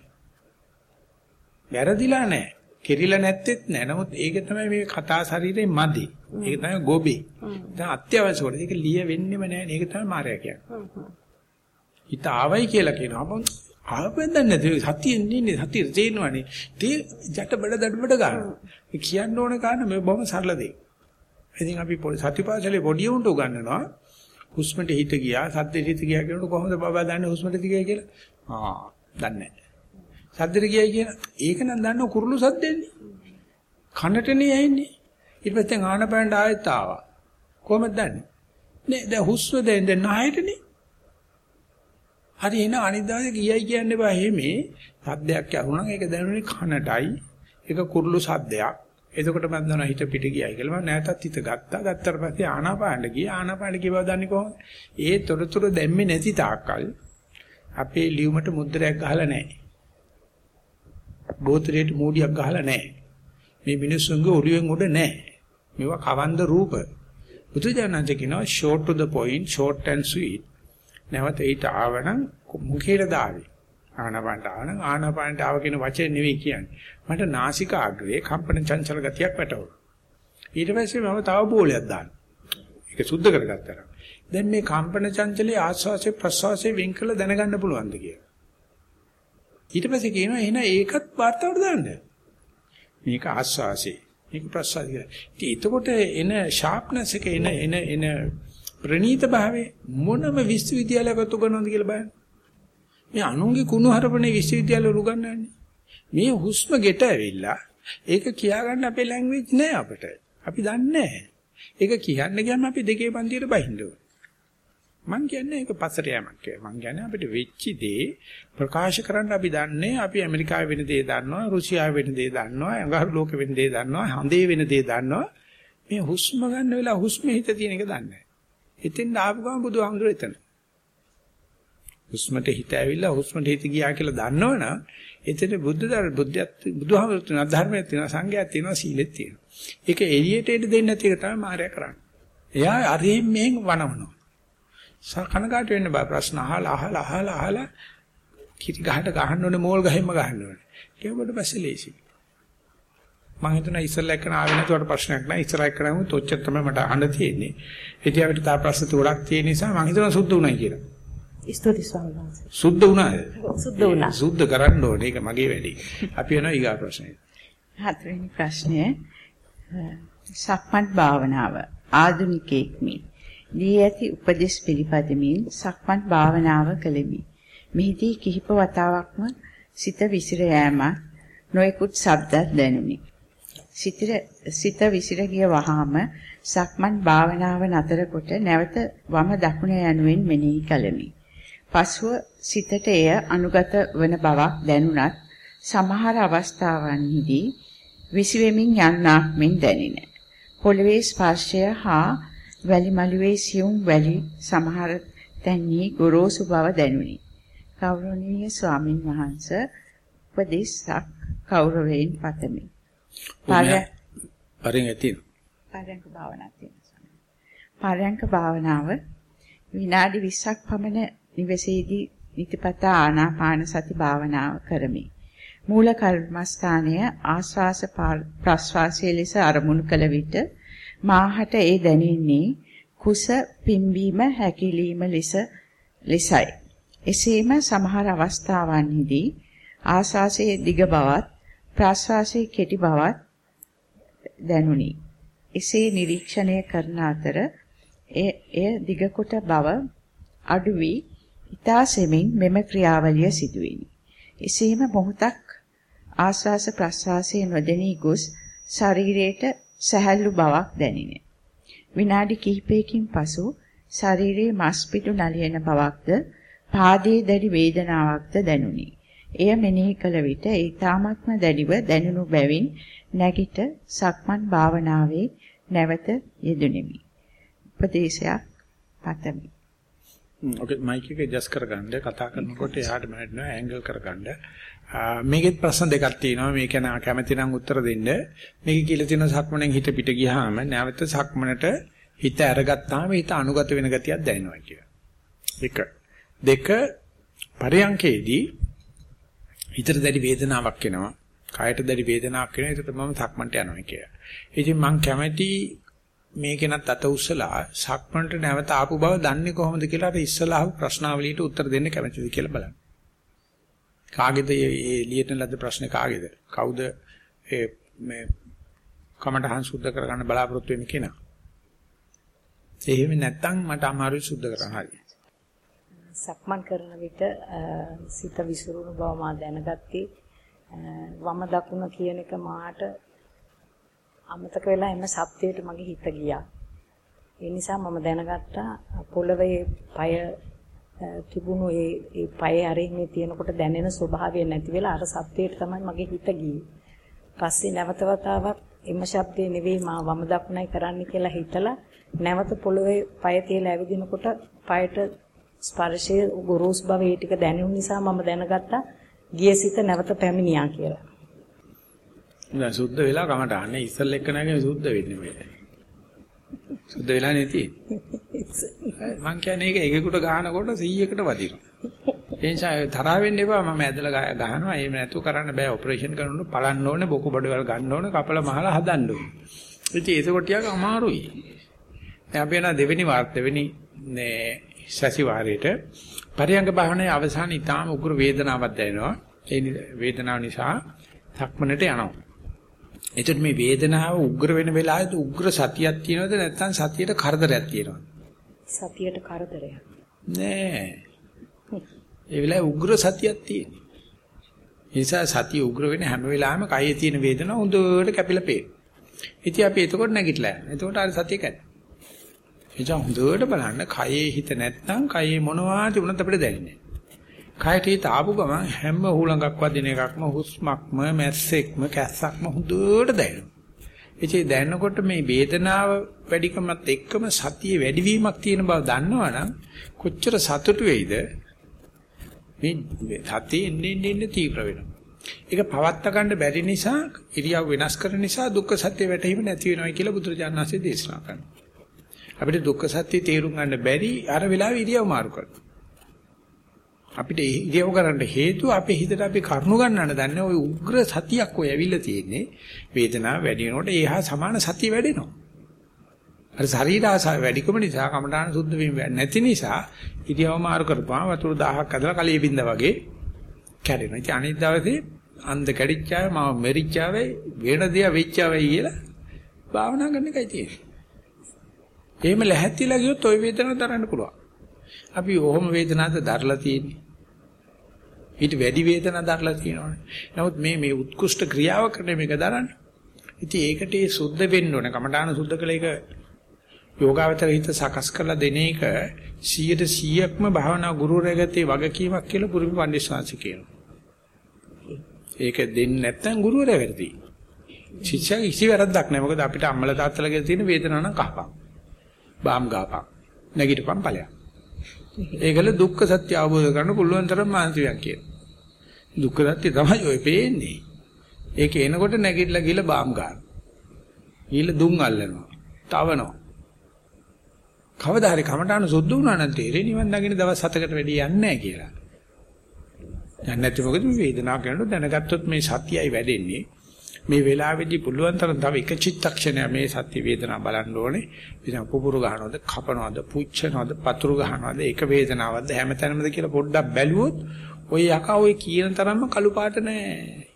වැරදිලා නැහැ. කෙරිලා නැත්තේත් නෑ. නමුත් ඒක තමයි මේ කතා ශරීරේ මදි. ඒක තමයි ගොබි. දැන් අත්‍යවශ්‍ය කොට. ඒක ලිය වෙන්නෙම නෑ. ඒක තමයි මායя කියන්නේ. හිත ආවයි කියලා කියනවා. මම ආවෙන් දන්නේ නැති සතියෙන් ඉන්නේ සතිය තේනවනේ. තේ ජට බඩ දඩබඩ ගන්නවා. ඒ කියන්න ඕන කාරණා මේ බොහොම සරල දෙයක්. ඉතින් අපි සතිපාසලේ පොඩි උන්ට උගන්වනවා. හුස්මට හිත ගියා, සද්දෙට හිත ගියා කියනකොට කොහොමද බබා දන්නේ හුස්මට ගියා කියලා? ආ, දන්නේ නැහැ. සද්දෙට ගියයි කියන ඒක නම් දන්නව කුරුළු සද්දෙන්නේ. කනටනේ ඇහෙන්නේ. ඊට පස්සේ ආනපනට ආයෙත් ආවා. කොහොමද දන්නේ? නේ දැන් හුස්ම දැන් දැන් නැහැටනේ. හරි එන අනිද්දාසේ ගියයි කියන්න එපා. එහෙමේ සද්දයක් ඇහුණා ඒක දැනුනේ කනටයි. ඒක කුරුළු සද්දයක් එතකොට මම දන්නවා හිත පිට ගියයි කියලා. මම නැවතත් හිත ගත්තා. ගත්තට පස්සේ ආනාපානට ගියා. ආනාපානට කියව දන්නේ කොහොමද? ඒ තොරතුරු දැම්මේ නැති තාක්කල් අපේ ලියුමට මුද්‍රයක් ගහලා නැහැ. බෝතලයට මූඩියක් ගහලා නැහැ. මේ මිනිස්සුන්ගේ ඔළුවෙන් උඩ නැහැ. මේවා කවන්ද රූප? බුදුජානක කියනවා short to the point short and sweet. නැවත ඊට ආවනම් මුඛේට දාවි. ආනාපානට ආවනම් ආනාපානට ආව කියන වචනේ නෙවෙයි කියන්නේ. මට නාසිකාග්‍රේ කම්පන චංචල ගතියක් වැටුණා. ඊට පස්සේ මම තව බෝලයක් දාන්න. ඒක සුද්ධ කරගත්තා. දැන් මේ කම්පන චංචලයේ ආස්වාසේ ප්‍රස්වාසේ වෙන් කළ දැනගන්න පුළුවන්ද කියලා. ඊට පස්සේ කියනවා එහෙනම් ඒකත් වාර්තාවට දාන්න. මේක ආස්වාසේ. මේක ප්‍රස්වාසය. ඉතින් එතකොට එන ෂාප්නස් එක එන එන එන ප්‍රනීත භාවයේ මොනම විශ්වවිද්‍යාලයකට උගන්වනවද කියලා බලන්න. මේ අනුන්ගේ කුණු හරපනේ විශ්වවිද්‍යාලවල උගන්වන්නේ. මේ හුස්ම ගෙට ඇවිල්ලා ඒක කියාගන්න අපේ ලැන්ග්වේජ් නෑ අපිට. අපි දන්නේ නෑ. ඒක කියන්න ගියම අපි දෙකේ පන්තියට බහින්න ඕන. මං කියන්නේ ඒක පස්සට යamak කියලා. මං කියන්නේ අපිට වෙච්ච දේ ප්‍රකාශ කරන්න අපි දන්නේ අපි ඇමරිකාවේ වෙන දේ දන්නවා, රුසියාවේ වෙන දේ දන්නවා, අඟහරු ලෝකෙ වෙන දේ දන්නවා, හඳේ වෙන දේ දන්නවා. මේ හුස්ම ගන්න වෙලාව හුස්ම හිත තියෙන එක දන්නේ එතෙන් ආපු ගමන් බුදුහාමුදුරුවෝ එතන. හුස්මට හිත ඇවිල්ලා හුස්මට හිත ගියා කියලා දන්නවනම් එතන බුද්ධ ධර්ම බුද්ධයත් බුදුහාමුදුරුවෝ තියෙන ධර්මයක් තියෙනවා සංඝයක් තියෙනවා සීලෙත් තියෙනවා. ඒක එළියට එන්න දෙන්නේ නැති එක තමයි මායя කරන්නේ. එයා අරින් මෙහෙන් වනවනවා. කනකාට වෙන්න බෑ ප්‍රශ්න අහලා අහලා අහලා අහලා කිරි ගහට ගහන්න ඕනේ මෝල් ගහෙන්ම ගහන්න ඕනේ. ඒකට පස්සේ ලේසි. මම හිතනවා ඉස්සෙල්ලා එක්කන ආවෙ නැතුවට ප්‍රශ්නයක් නෑ ඉස්සරහ එක්කනම තොච්චර තමයි මට අහන්න තියෙන්නේ. ඉතින් අපිට තා ප්‍රශ්න තුනක් තියෙන නිසා මම හිතනවා සුද්ධ උනායි කියලා. ස්තුති ස්වාමීන් වහන්සේ. සුද්ධ වුණාද? සුද්ධ වුණා. සුද්ධ කරන්න ඕනේ. ඒක මගේ වැඩේ. අපි යනවා ඊගා ප්‍රශ්නෙට. හතරවෙනි ප්‍රශ්නය සක්මන් භාවනාව ආධුනිකෙක් මේ දී ඇති උපදේශ පිළිපදමින් සක්මන් භාවනාව කළෙමි. මෙහිදී කිහිප වතාවක්ම සිත විසිර යෑම නොයෙකුත් ශබ්ද දැනුනි. සිත විසිර ගිය වහාම සක්මන් භාවනාව නතර කොට නැවත වම දකුණ යනුවෙන් මෙනෙහි කළෙමි. පසුව සිතට එය අනුගත වන බවක් දැනුණත් සමහර අවස්ථාවන්හිදී විසිවෙමින් යන්නක් මෙන් දැනින. පොළවේ ස්පර්ශය හා වැලි මළුවේ සියුම් වැලි සමහර තැන්හි ගොරෝසු බව දැනුනි. ගෞරවනීය ස්වාමින් වහන්සේ උපදේශක් කෞරවයෙන් පතමි. පරිංග තියෙන. පරයන්ක භාවනාවක් තියෙනවා. පරයන්ක භාවනාව විනාඩි 20ක් පමණ නිවසේදී නිතිපතා ආනාපාන සති භාවනාව කරමි. මූල කර්මස්ථානය ආස්වාස ප්‍රස්වාසයේ ලෙස අරමුණු කළ විට මාහට ඒ දැනෙන්නේ කුස පිම්බීම හැකිලිම ලෙස ලෙසයි. එසේම සමහර අවස්ථාවන්හිදී ආස්වාසයේ දිග බවත් ප්‍රස්වාසයේ කෙටි බවත් දැනුනි. එසේ නිරීක්ෂණය කරන අතර එය දිග කොට බව අඩු වී ඊතා සෙමින් මෙම ක්‍රියාවලිය සිදුවිනි. එසේම මොහොතක් ආස්වාස ප්‍රස්වාසයේ නොදෙනී ගොස් ශරීරයට සැහැල්ලු බවක් දැනිනේ. විනාඩි කිහිපයකින් පසු ශරීරයේ මස් පිටු නලියන බවක්ද පාදයේ දැඩි වේදනාවක්ද දැනුනි. එය මෙනෙහි කළ විට ඒ තාමත්ම දැඩිව දැනුණු බැවින් නැගිට සක්මන් භාවනාවේ නැවත යෙදුණෙමි. උපදේශයක් පතමි. ඔකේ මයික් එක ඇඩ්ජස්ට් කරගන්න කතා කරනකොට එහාට මෙහාට නෝ ඇන්ගල් කරගන්න. මේකෙත් ප්‍රශ්න දෙකක් තියෙනවා. මේක නා කැමති නම් උත්තර දෙන්න. මේක කියලා තියෙන සක්මණෙන් හිත පිට ගියාම නැවත සක්මණට හිත අරගත්තාම හිත අනුගත වෙන ගතියක් දැනෙනවා කියලා. එක. දෙක පරියංකේදී හිතට දැඩි වේදනාවක් එනවා. කායට දැඩි වේදනාවක් එනවා. ඒකට මම සක්මණට යනවා කියලා. ඉතින් මම කැමති මේකෙනත් අත උස්සලා සක්මණට නැවත ආපු බව දන්නේ කොහොමද කියලා අර ඉස්සලා අහපු ප්‍රශ්නාවලියට උත්තර දෙන්න කැමතිද කියලා බලන්න. කාගේද මේ ලියන ලද ප්‍රශ්නේ කාගේද? කවුද ඒ මේ කමටහන් සුද්ධ කරගන්න බලාපොරොත්තු වෙන්නේ කෙනා? එහෙම නැත්නම් මට අමාරුයි සුද්ධ කරන්න හරියි. සක්මන් කරන විට සිත විසිරුණු බව මා දැනගත්තේ වම දකුණ කියන එක මාට අමතක වෙලා එම සත්‍යයට මගේ හිත ගියා. ඒ නිසා මම දැනගත්තා පොළවේ পায় තිබුණු ඒ ඒ পায় අරින්නේ තියෙනකොට දැනෙන ස්වභාවය නැති වෙලා අර සත්‍යයට තමයි මගේ හිත ගියේ. පස්සේ නැවත වතාවක් එම ශබ්දේ නෙවෙයි මා වම දකුණයි කරන්න කියලා හිතලා නැවත පොළවේ পায় තියලා ඇවිදිනකොට পায়ට ස්පර්ශයේ ගොරෝසු ඒ ටික දැනුන නිසා මම දැනගත්තා ගිය සිත නැවත පැමිණියා කියලා. දැන් සුද්ධ වෙලා කමට අහන්නේ ඉස්සල් එක්ක නැගෙන සුද්ධ වෙන්නේ මේ. සුද්ධ වෙලා නැති. මං කියන්නේ ඒක එකෙකුට ගහනකොට 100කට වදිනවා. ඒ නිසා තරහ වෙන්න එපා මම ඇදලා ගහනවා. එහෙම නැතුව කරන්න බෑ ඔපරේෂන් කරනකොට බලන්න ඕනේ බොකු බඩවල් ගන්න ඕනේ කපල මහලා හදන්න ඕනේ. ඉතින් ඒක ටිකක් අමාරුයි. දැන් අපි යන දෙවෙනි වාර්ත දෙවෙනි මේ සැසිවාරයේට පරියංග භාවනාවේ අවසාන ඊටාම උග්‍ර වේදනාවක් දැනෙනවා. ඒ වේදනාව නිසා ධක්මනට යනවා. එතකොට මේ වේදනාව උග්‍ර වෙන වෙලාවෙත් උග්‍ර සතියක් තියෙනවද නැත්නම් සතියට කරදරයක් තියෙනවද? සතියට කරදරයක්. නෑ. ඒ වෙලාවේ උග්‍ර සතියක් තියෙනවා. නිසා සතිය උග්‍ර වෙන හැම වෙලාවෙම කයේ තියෙන වේදනාව හොඳට කැපිලා පේනවා. ඉතින් අපි එතකොට නැගිටලා යනවා. එතකොට අර සතිය කැඩෙනවා. එනිසා හොඳට බලන්න කයේ හිත නැත්නම් කයේ මොනවා තිබුණත් අපිට දැනෙන්නේ නැහැ. කයට හිත ආපු ගමන් හැම හුලඟක් වදින එකක්ම හුස්මක්ම මැස්සෙක්ම කැස්සක්ම හොඳට දැනෙනවා. ඉතින් දැනනකොට මේ වේදනාව වැඩිකමත් එක්කම සතිය වැඩිවීමක් තියෙන බව දන්නවනම් කොච්චර සතුටු වෙයිද මේ සතිය එන්නේ එන්නේ තීව්‍ර වෙනවා. ඒක පවත්ත ගන්න බැරි නිසා ඉරියව් වෙනස් කරන නිසා දුක්ඛ සත්‍ය වැටහීම නැති වෙනවා කියලා බුදුරජාණන් වහන්සේ දේශනා කරනවා. අපිට දුක්ඛ සත්‍ය තේරුම් ගන්න බැරි අර වෙලාවේ ඉරියව් මාරු කරනවා. අපිට ඉරියව් කරන්න හේතුව අපේ හිතට අපි කරුණු ගන්නන්න දන්නේ ওই උග්‍ර සතියක් ඔය ඇවිල්ලා තියෙන්නේ වේදනාව වැඩි වෙනකොට ඒහා සමාන සතිය වැඩෙනවා. අර ශරීර ආසාව වැඩිකම නිසා කමඨාන සුද්ධ වීම නැති නිසා ඉතියව මාරු කරපුවාම වතුර 1000ක් ඇදලා කලිය බින්ද වගේ කැඩෙනවා. ඉතින් අනිත් දවසේ අන්ද කැඩිච්චාවේ මම මෙරිච්චාවේ වෙන දියා වෙච්චාවේ කියලා භාවනා කරන එකයි තියෙන්නේ. එහෙම ලැහැත්තිලා ගියොත් ওই වේදනාව දරන්න පුළුවන්. අපි ඔහොම වේදනාවද දරලා තියෙන්නේ. ඊට වැඩි වේදනාවක් දරලා තියෙනවානේ. නමුත් මේ මේ උත්කෘෂ්ඨ ක්‍රියාව කරන මේක දරන්න. ඉතින් ඒකට ඒ සුද්ධ වෙන්න ඕනේ. කමඨාන සුද්ධ කළ එක යෝගාවචර හිත සකස් කරලා දෙන එක 100%ක්ම භාවනා ගුරුවරයාගත්තේ වගකීමක් කියලා පුරුමි පඬිස්සංශ කියනවා. ඒක දෙන්නේ නැත්නම් ගුරුවරයා වැරදි. ශිෂ්‍යයා කිසි වැරද්දක් නැහැ. මොකද අපිට අම්මලා තාත්තලාගේ තියෙන වේදනාව නම් කහපන්. බාම් ගාපන්. නැගිටපන් ඵලයක්. ඒකල දුක්ඛ සත්‍ය අවබෝධ කරගන්න පුළුවන් තරම් මානසිකයක් කියන. දුක්ඛ සත්‍ය තමයි ඔය පේන්නේ. ඒක එනකොට නැගිටලා ගිහලා බාම් ගන්න. ගිහලා දුම් අල්ලනවා. තවනවා. කවදා හරි කමඨාන සුද්ධ වුණා නම් තේරෙන්නේ නිවන් දකින්න දවස් 7කට වැඩි යන්නේ නැහැ කියලා. දැන් නැති මොකද මේ වේදනාව කරනකොට දැනගත්තොත් මේ සතියයි වැඩෙන්නේ. මේ වෙලාවේදී පුළුවන් තරම් තව එක චිත්තක්ෂණය මේ සත්‍ය වේදනාව බලන්න ඕනේ. ඉතින් කුපුරු ගහනවද, කපනවද, පුච්චනවද, පතුරු ගහනවද, ඒක වේදනාවක්ද හැමතැනමද කියලා පොඩ්ඩක් බැලුවොත් ඔය යකා ඔය කියන තරම්ම කළු පාට නැහැ.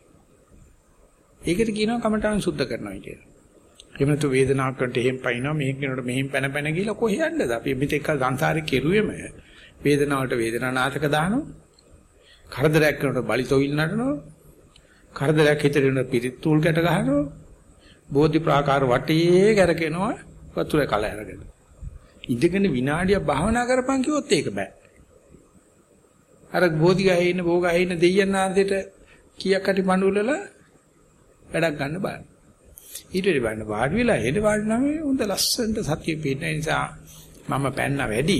ඒකට කියනවා කමඨාන් සුද්ධ කරනවා කියලා. එහෙම නැතු වේදනාවක් වලට එහෙම් පයින්නවා, මෙහෙන් කෙනට මෙහෙන් පැන පැන ගිහලා කොහෙන්ද? අපි මෙතෙක් කල සංසාරේ කෙරුවේම වේදනාවට වේදනානාශක දානවා. කරදරයක් කරනට බලි තොවිල් නටනවා. කරදරයක් හිතේ වෙන පිරිත් තූල් කැට ගහනවා. බෝධි ප්‍රාකාර වටේ කරකිනවා වතුර කල අරගෙන. ඉඳගෙන විනාඩියක් භාවනා කරපන් කිව්වොත් ඒක බෑ. අර බෝධි ගහේ ඉන්න බෝග ගහේ ඉන්න දෙයයන් ආන්දේට කීයක් හරි මඬුලලා වැඩක් ගන්න බලන්න. ඊට වෙලෙ බලන්න වාඩි වෙලා හෙට වාඩි නම් හොඳ ලස්සනට සතිය පිටින නිසා මම පැන්න වැඩි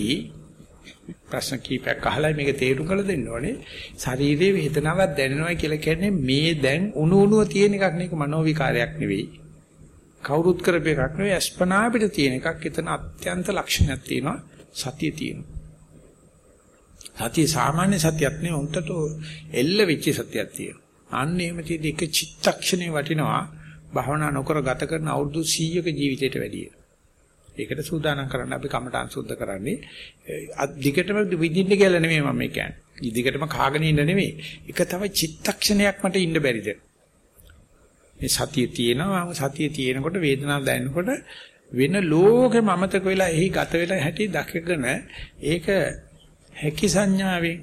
ප්‍රශ්න කීපයක් අහලා මේක තේරුම් කරලා දෙන්න ඕනේ. ශරීරයේ වේදනාවක් දැනෙනවා කියලා කියන්නේ මේ දැන් උණු උණුව තියෙන එකක් නෙක මනෝ විකාරයක් නෙවෙයි. කවුරුත් කරපු එකක් නෙවෙයි අස්පනා පිට තියෙන එකක්. එතන අත්‍යන්ත ලක්ෂණයක් තියෙනවා. සතිය තියෙනවා. සතිය සාමාන්‍ය සතියක් නෙවෙයි උන්ටට එල්ල වෙච්ච සතියක් තියෙනවා. අන්න එහෙම තියෙදි එක චිත්තක්ෂණේ වටිනවා. භවනා නොකර ගත කරන අවුරුදු 100ක ජීවිතයට වැඩිය. ඒකට සූදානම් කරන්න අපි කමටහන් සුද්ධ කරන්නේ දිගටම විඳින්න කියලා නෙමෙයි මම කියන්නේ. දිගටම කාගෙන ඉන්න නෙමෙයි. එක තව චිත්තක්ෂණයක් මට ඉන්න බැරිද? මේ සතිය තියෙනවා සතිය තියෙනකොට වේදනාව දැනෙනකොට වෙන ලෝකෙම අමතක වෙලා එහි ගත වෙලා හැටි දකගෙන ඒක හැකි සංඥාවෙන්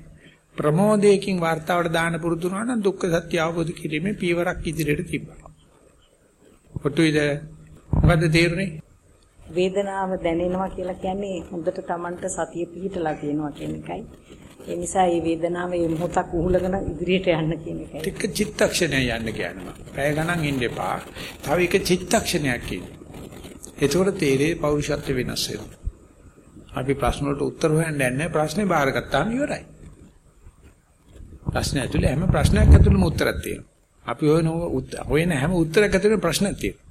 ප්‍රමෝදයෙන් වார்த்தාවට දාන පුරුදු වුණා නම් දුක්ඛ සත්‍ය අවබෝධ කිරීමේ පීවරක් ඉදිරියට තිබ්බා. කොටුයිද මොකද්ද තේරුනේ? වේදනාව දැනෙනවා කියලා කියන්නේ හොඳට Tamanට සතිය පිහිටලා තියෙනවා කියන එකයි. ඒ නිසා මේ වේදනාව මේ මොහොතක් උහුලගෙන ඉදිරියට යන්න කියන එකයි. ටික චිත්තක්ෂණය යන්න කියනවා. පැය ගණන් ඉන්න එපා. තව එක චිත්තක්ෂණයක් ඉන්න. එතකොට තේරේ පෞරුෂත්ව වෙනස් වෙනවා. අපි ප්‍රශ්න වලට උත්තර හොයන්න යන්නේ ප්‍රශ්නේ බාරගත්තාම ඉවරයි. ප්‍රශ්න ඇතුලේ හැම ප්‍රශ්නයක් ඇතුළේම උත්තරයක් තියෙනවා. අපි හොයන හොයන හැම උත්තරයක් ඇතුළේම ප්‍රශ්නක් තියෙනවා.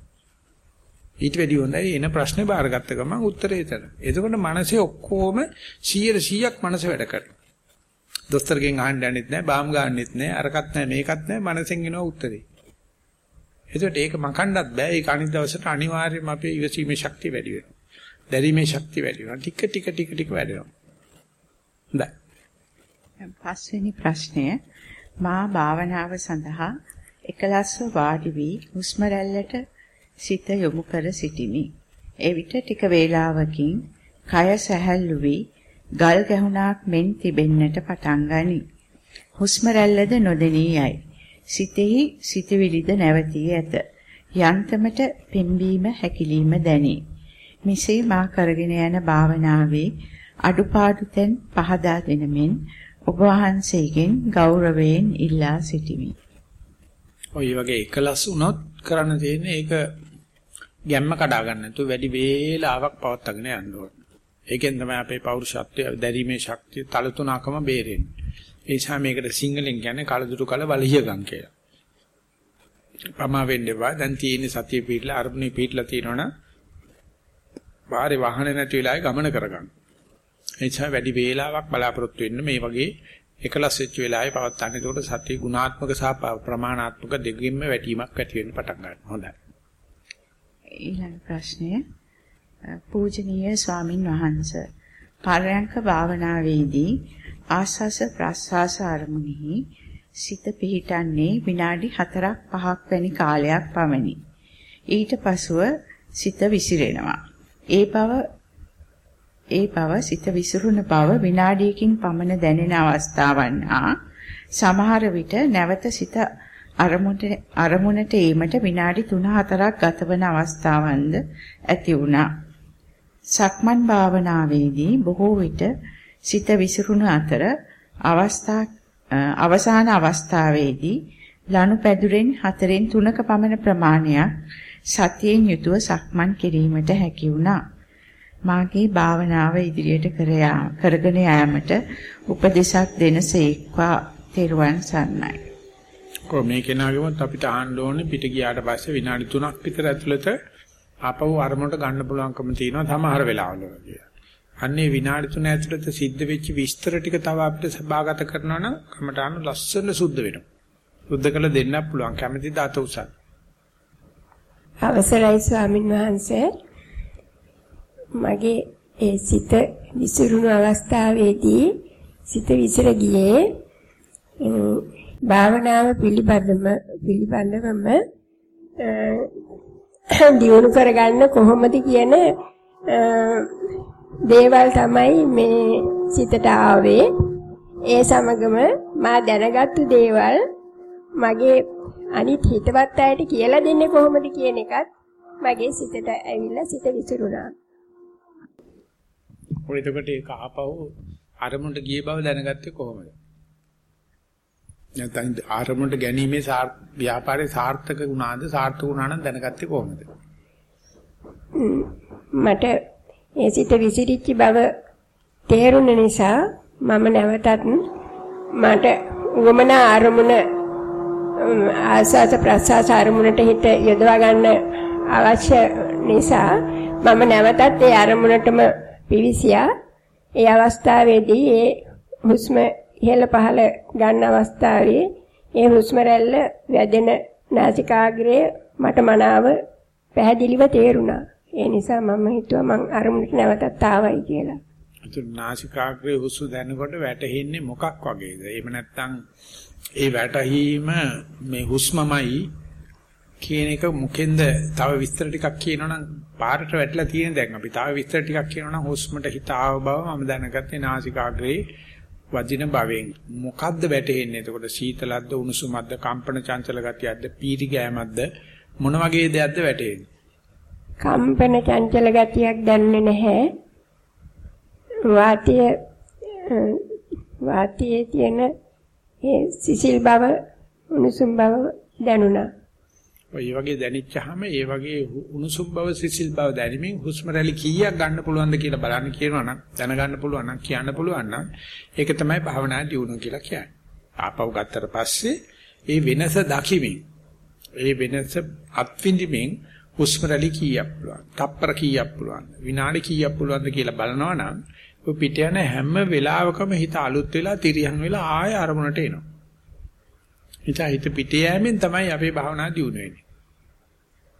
ඊට වැඩි හොඳයි එන ප්‍රශ්නේ බාරගත්ත ගමන් උත්තරේ එතන. එතකොට මනසේ ඔක්කොම 100%ක් මනස වැඩ කරනවා. දොස්තරගෙන් අහන්න යන්නෙත් නැහැ, බාම් ගන්නෙත් නැහැ, අරකට නැහැ, මේකත් නැහැ, මනසෙන් එනවා උත්තරේ. එතකොට ඒක මකන්නත් බෑ. ඒක අනිත් දවසට අනිවාර්යයෙන්ම අපේ ඉවසීමේ ශක්තිය වැඩි වෙනවා. දැරීමේ ශක්තිය වැඩි වෙනවා. ටික ටික ටික ටික වැඩෙනවා. හොඳයි. පස්වෙනි ප්‍රශ්නය මා භාවනාව සඳහා එකලස්ව වාඩි වී හුස්ම රැල්ලට සිත යොමු කර සිටිමි. එවිට ටික වේලාවකින් කය සැහැල්ලු වී ගල් ගැහුණාක් මෙන් තිබෙන්නට පටන් ගනී. හුස්ම රැල්ලද නොදෙනී යයි. සිතෙහි සිතවිලිද නැවතී ඇත. යන්තමට පිම්බීම හැකිලිම දැනේ. මෙසේ මා කරගෙන යන භාවනාවේ අඩුපාඩු තැන් පහදා දෙනමින් ඔබ වහන්සේගෙන් ගෞරවයෙන් ඉල්ලා සිටිමි. ඔය වගේ එකලස් වුණොත් කරන්න තියෙන්නේ ඒක ගැම්ම කඩා ගන්න නැතුව වැඩි වේලාවක් පවත්වාගෙන යන්න ඕන. ඒකෙන් තමයි අපේ පෞරුෂත්වය දැරීමේ ශක්තිය තලතුණකම බේරෙන්නේ. ඒ නිසා මේකට සිංහලෙන් කියන්නේ කලදුරු කල වලියගම් කියලා. පමා වෙන්න එපා. දැන් තියෙන සතිය පිටලා අරමුණේ පිටලා තියෙනවනම් බාහිර වාහනේ නැති වෙලාවේ ගමන කරගන්න. ඒ නිසා වැඩි වේලාවක් බලාපොරොත්තු වෙන්න මේ වගේ එකලස් වෙච්ච වෙලාවේ පවත්තන්න. ඒකට සතිය ගුණාත්මක සහ ප්‍රමාණාත්මක දෙකින්ම වැටීමක් ඇති වෙන්න පටන් ගන්නවා. හොඳයි. ඊළඟ ප්‍රශ්නය පූජනීය ස්වාමින් වහන්සේ පරයන්ක භාවනාවේදී ආස්වාස ප්‍රස්වාස ආරමුණෙහි සිත පිහිටන්නේ විනාඩි 4ක් 5ක් වැනි කාලයක් පමණි. ඊට පසුව සිත විසිරෙනවා. ඒ බව ඒ බව සිත විසිරුණ බව විනාඩියකින් පමණ දැනෙන අවස්ථාවන් හා සමහර විට නැවත සිත අරමුණට අරමුණට ඒමට විනාඩි 3-4ක් ගතවන අවස්ථාවන්ද ඇති වුණා. සක්මන් භාවනාවේදී බොහෝ විට සිත විසිරුණු අතර අවස්ථා අවසාන අවස්ථාවේදී ලනුපැදුරෙන් හතරෙන් තුනක පමණ ප්‍රමාණයක් සතියෙන් යුතුව සක්මන් කිරීමට හැකි වුණා. මාගේ භාවනාව ඉදිරියට කරගෙන යාමට උපදෙසක් දෙනසේක්වා තෙරුවන් සරණයි. කො මේ කෙනාගේමත් අපිට අහන්න ඕනේ පිට ගියාට පස්සේ විනාඩි 3ක් විතර ඇතුළත ආපහු අරමුණට ගන්න පුළුවන්කම තියෙනවා සමහර වෙලාවල කියලා. අන්නේ විනාඩි 3 ඇතුළත සිද්ධ වෙච්ච විස්තර ටික තව අපිට සභාගත කරනවා නම් කමටහන ලස්සන සුද්ධ වෙනවා. සුද්ධ කළ දෙන්නත් පුළුවන්. කැමැති දාත උසන්. අවසරයි ස්වාමින් වහන්සේ. මගේ ඒ සිත විසිරුණු අවස්ථාවේදී සිත විසිර ගියේ භාවනාව පිළිබඳව පිළිබඳවම දියුණු කරගන්න කොහොමද කියන දේවල් තමයි මේ සිතට ආවේ. ඒ සමගම මා දැනගත්තු දේවල් මගේ අනිත් හිතවත් අයට කියලා දෙන්නේ කොහොමද කියන එකත් මගේ සිතට ඇවිල්ලා සිත විසිරුණා. ඔය එතකොට ඒක ආපහු අරමුණට ගිය බව දැනගත්තේ කොහොමද? නැත්නම් ආරමුණට ගැනීමේ ව්‍යාපාරේ සාර්ථක වුණාද සාර්ථක වුණා නම් දැනගත්තේ කොහොමද? මට ඒ සිත විසිරිච්ච බව තේරුණ නිසා මම නැවතත් මට උවමන ආරමුණ ආසස ප්‍රසාස ආරමුණට හිත යොදවා ගන්න අවශ්‍ය නිසා මම නැවතත් ඒ ආරමුණටම පිවිසියා ඒ අවස්ථාවේදී ඒ හුස්ම ඉහළ පහළ ගන්න අවස්ථාවේ ඒ හුස්ම රැල්ල වැදෙන නාසිකාග්‍රය මට මනාව පැහැදිලිව තේරුණා. ඒ නිසා මම හිතුවා මං අරමුණට නැවතත් ආවයි කියලා. ඒත් නාසිකාග්‍රේ හුස්ම දැනනකොට වැටෙන්නේ මොකක් වගේද? එහෙම නැත්නම් ඒ වැටහීම මේ හුස්මමයි කියන එක මුකෙන්ද තව විස්තර ටිකක් කියනවනම් පාරට වැටලා තියෙන දැන් අපි තව විස්තර ටිකක් කියනවනම් හුස්මට හිත ආව බව මම දැනගත්තේ නාසිකාග්‍රේ වදින භවෙන් මොකද්ද වැටෙන්නේ එතකොට සීතලද්ද උණුසුමක්ද කම්පන චංචල ගතියක්ද පීරි ගෑමක්ද මොන වගේ දෙයක්ද වැටෙන්නේ කම්පන චංචල ගතියක් දැනෙන්නේ නැහැ. වාතය වාතයේ තියෙන ඒ සිසිල් බව උණුසුම් බව දැනුණා. ඔය වගේ දැනෙච්චාම ඒ වගේ උණුසුම් බව සිසිල් බව දැනෙමින් හුස්ම රැලි කීයක් ගන්න පුළුවන්ද කියලා බලන්න කියනවා නම් දැනගන්න පුළුවන් නම් කියන්න පුළුවන් නම් ඒක තමයි භාවනා දියුණුව කියලා කියන්නේ. ආපහු ගත්තට පස්සේ ඒ වෙනස දකිමින් ඒ වෙනස අත්විඳිමින් හුස්ම රැලි කීයක් පුළුවන්, තප්පර කීයක් පුළුවන්, විනාඩි කීයක් පුළුවන්ද කියලා බලනවා නම් ඔය පිට යන හැම වෙලාවකම හිත අලුත් වෙලා තිරියන් වෙලා ආය අරමුණට එනවා. නිසා හිත පිටේ යෑමෙන් තමයි අපේ භාවනා දියුණු වෙන්නේ.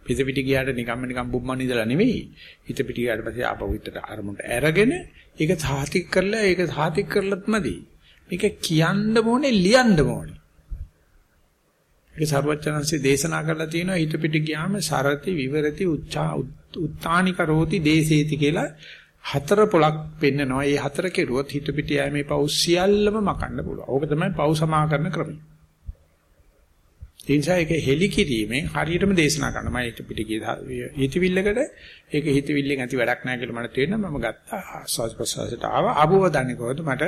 හිත පිට ගියාට නිකම්ම නිකම් බුම්මන් ඉඳලා නෙවෙයි. හිත පිට ගියාට පස්සේ ආපහු හිතට අරමුණට අරගෙන ඒක සාතික් කරලා ඒක සාතික් කරලත්මදි. මේක කියන්න ඕනේ ලියන්න ඕනේ. ඒක සර්වචනන්සේ දේශනා කරලා තියෙනවා හිත පිට ගියාම සරති විවරති උච්චා උත්තානි කරෝති දේසේති කියලා හතර පොලක් පෙන්නනවා. මේ හතර කෙරුවොත් හිත පිට යෑමේ පව් සියල්ලම මකන්න පුළුවන්. ඕක තමයි පව් සමාකරන ක්‍රමය. ඒ නිසා ඒක හෙලි කිරීමෙන් හරියටම දේශනා කරනවා. මම ඒක පිට ගිය හිතවිල්ලකට ඒක හිතවිල්ලෙන් ඇති වැඩක් නැහැ කියලා මට තේරෙනවා. මම ගත්තා ආස්වාස් ප්‍රසවාසයට ආවා. ආපුව දන්නේ කොහොමද මට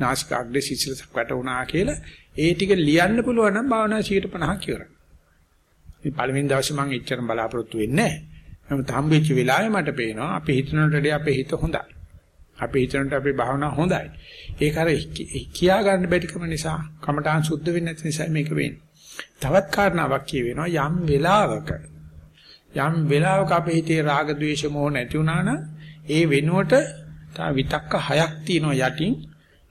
නාසිකාග්‍රේ සිසිලසක් වැටුණා කියලා ඒ ටික ලියන්න පුළුවන් නම් භාවනා 150ක් ඉවරයි. මේ පළවෙනි දවසේ මම එච්චරම බලාපොරොත්තු වෙන්නේ නැහැ. නමුත් හම්බෙච්ච වෙලාවේ මට පේනවා අපි හිතනට වඩා අපේ හිත හොඳයි. අපි හිතනට අපේ භාවනාව හොඳයි. ඒක අර කියා ගන්න බැරිකම නිසා කමඨාන් සුද්ධ වෙන්නේ නැති නිසා මේක වෙන්නේ. තවත් කාරණාවක් කියවෙනවා යම් වෙලාවක. යම් වෙලාවක අපේ හිතේ රාග ద్వේෂ මොහ නැති වුණා නම් ඒ වෙනුවට තා විතක්ක හයක් තියෙනවා යටින්.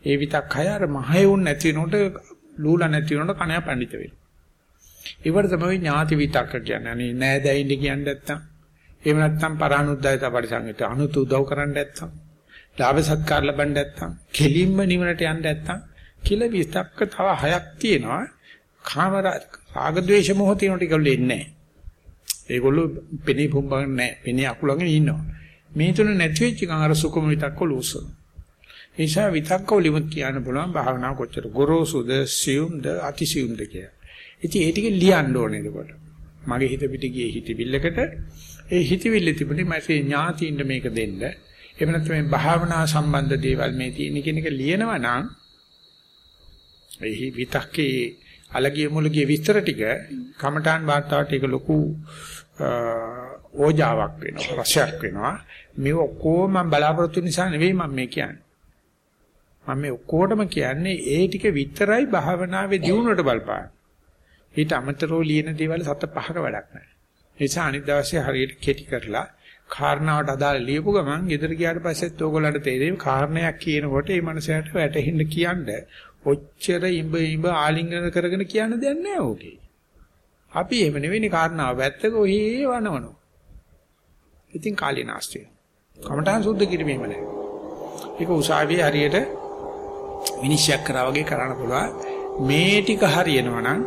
ඒ විතක් හය අර මහයුන් නැති වෙනකොට ලූලා නැති වෙනකොට කණයා පඬිත වෙනවා. ඒවට තමයි ඥාති විතක්ක කියන්නේ. අනේ නෑදෑයින්ද කියන්නේ නැත්තම්. එහෙම නැත්නම් පරානුද්යත පරිසංගිත අනුතු උදව් කරන්න නැත්නම් ලාභ සත්කාර ලබන්න නැත්නම් කෙලින්ම නිවනට යන්න නැත්නම් කියලා විතක්ක තව හයක් තියෙනවා. කාම රාග ද්වේෂ මොහ තියෙන ටික වෙන්නේ නැහැ. ඒගොල්ලෝ පෙනේ පුම්බන්නේ නැහැ. පෙනේ අකුලගෙන ඉන්නවා. මේ තුන නැති වෙච්ච ගමන් අර සුකුම විතක්ක ලූසන. ඒ නිසා විතක්ක වලිමුත් කියන්න පුළුවන් භාවනාව කොච්චර ගොරෝසුද සියුම්ද අතිසියුම්ද කියලා. ඉතින් ඒ ටික ලියන්න ඕනේ එතකොට. මගේ හිත පිට ගියේ හිතවිල්ලකට ඒ හිතවිල්ල තිබුණේ මගේ ඥාතියින්ද මේක දෙන්න. එහෙම නැත්නම් මේ භාවනා සම්බන්ධ දේවල් මේ තියෙන කෙනෙක් ලියනවා නම් එහි විතක්කේ අලගිය මුලගිය විස්තර ටික කමඨාන් වාර්තාවට ඒක ලොකු ඕජාවක් වෙනවා රසයක් වෙනවා. මේ ඔක්කොම මම බලාපොරොත්තු නිසා නෙවෙයි මම මේ කියන්නේ. මම මේ ඔක්කොටම කියන්නේ ඒ ටික විතරයි භාවනාවේ දියුණුවට බලපාන. ඊට අමතරව ලියන දේවල් සත පහක වැඩක් නැහැ. ඒ නිසා අනිත් දවසේ හරියට කෙටි කරලා කාරණාවට අදාළ ලියපු ගමන් ගෙදර ගියාට පස්සෙත් ඕගොල්ලන්ට තේරෙයි කාරණයක් කියනකොට ඒ මනසට වැටහෙන්න කියන්නේ ඔච්චර ඉඹ ඉඹ ආලිංගන කරගෙන කියන්න දෙයක් නැහැ ඕකේ. අපි එහෙම නෙවෙයි කාරණාව වැත්තක ඔහේ වනවනෝ. ඉතින් කාලේ නාස්තිය. කමඨාන් සුද්ධ කිරීමෙම නැහැ. ඒක උසාවියේ හරියට විනිශ්චය කරා වගේ කරන්න පුළුවන්. මේ ටික හරියනවා නම්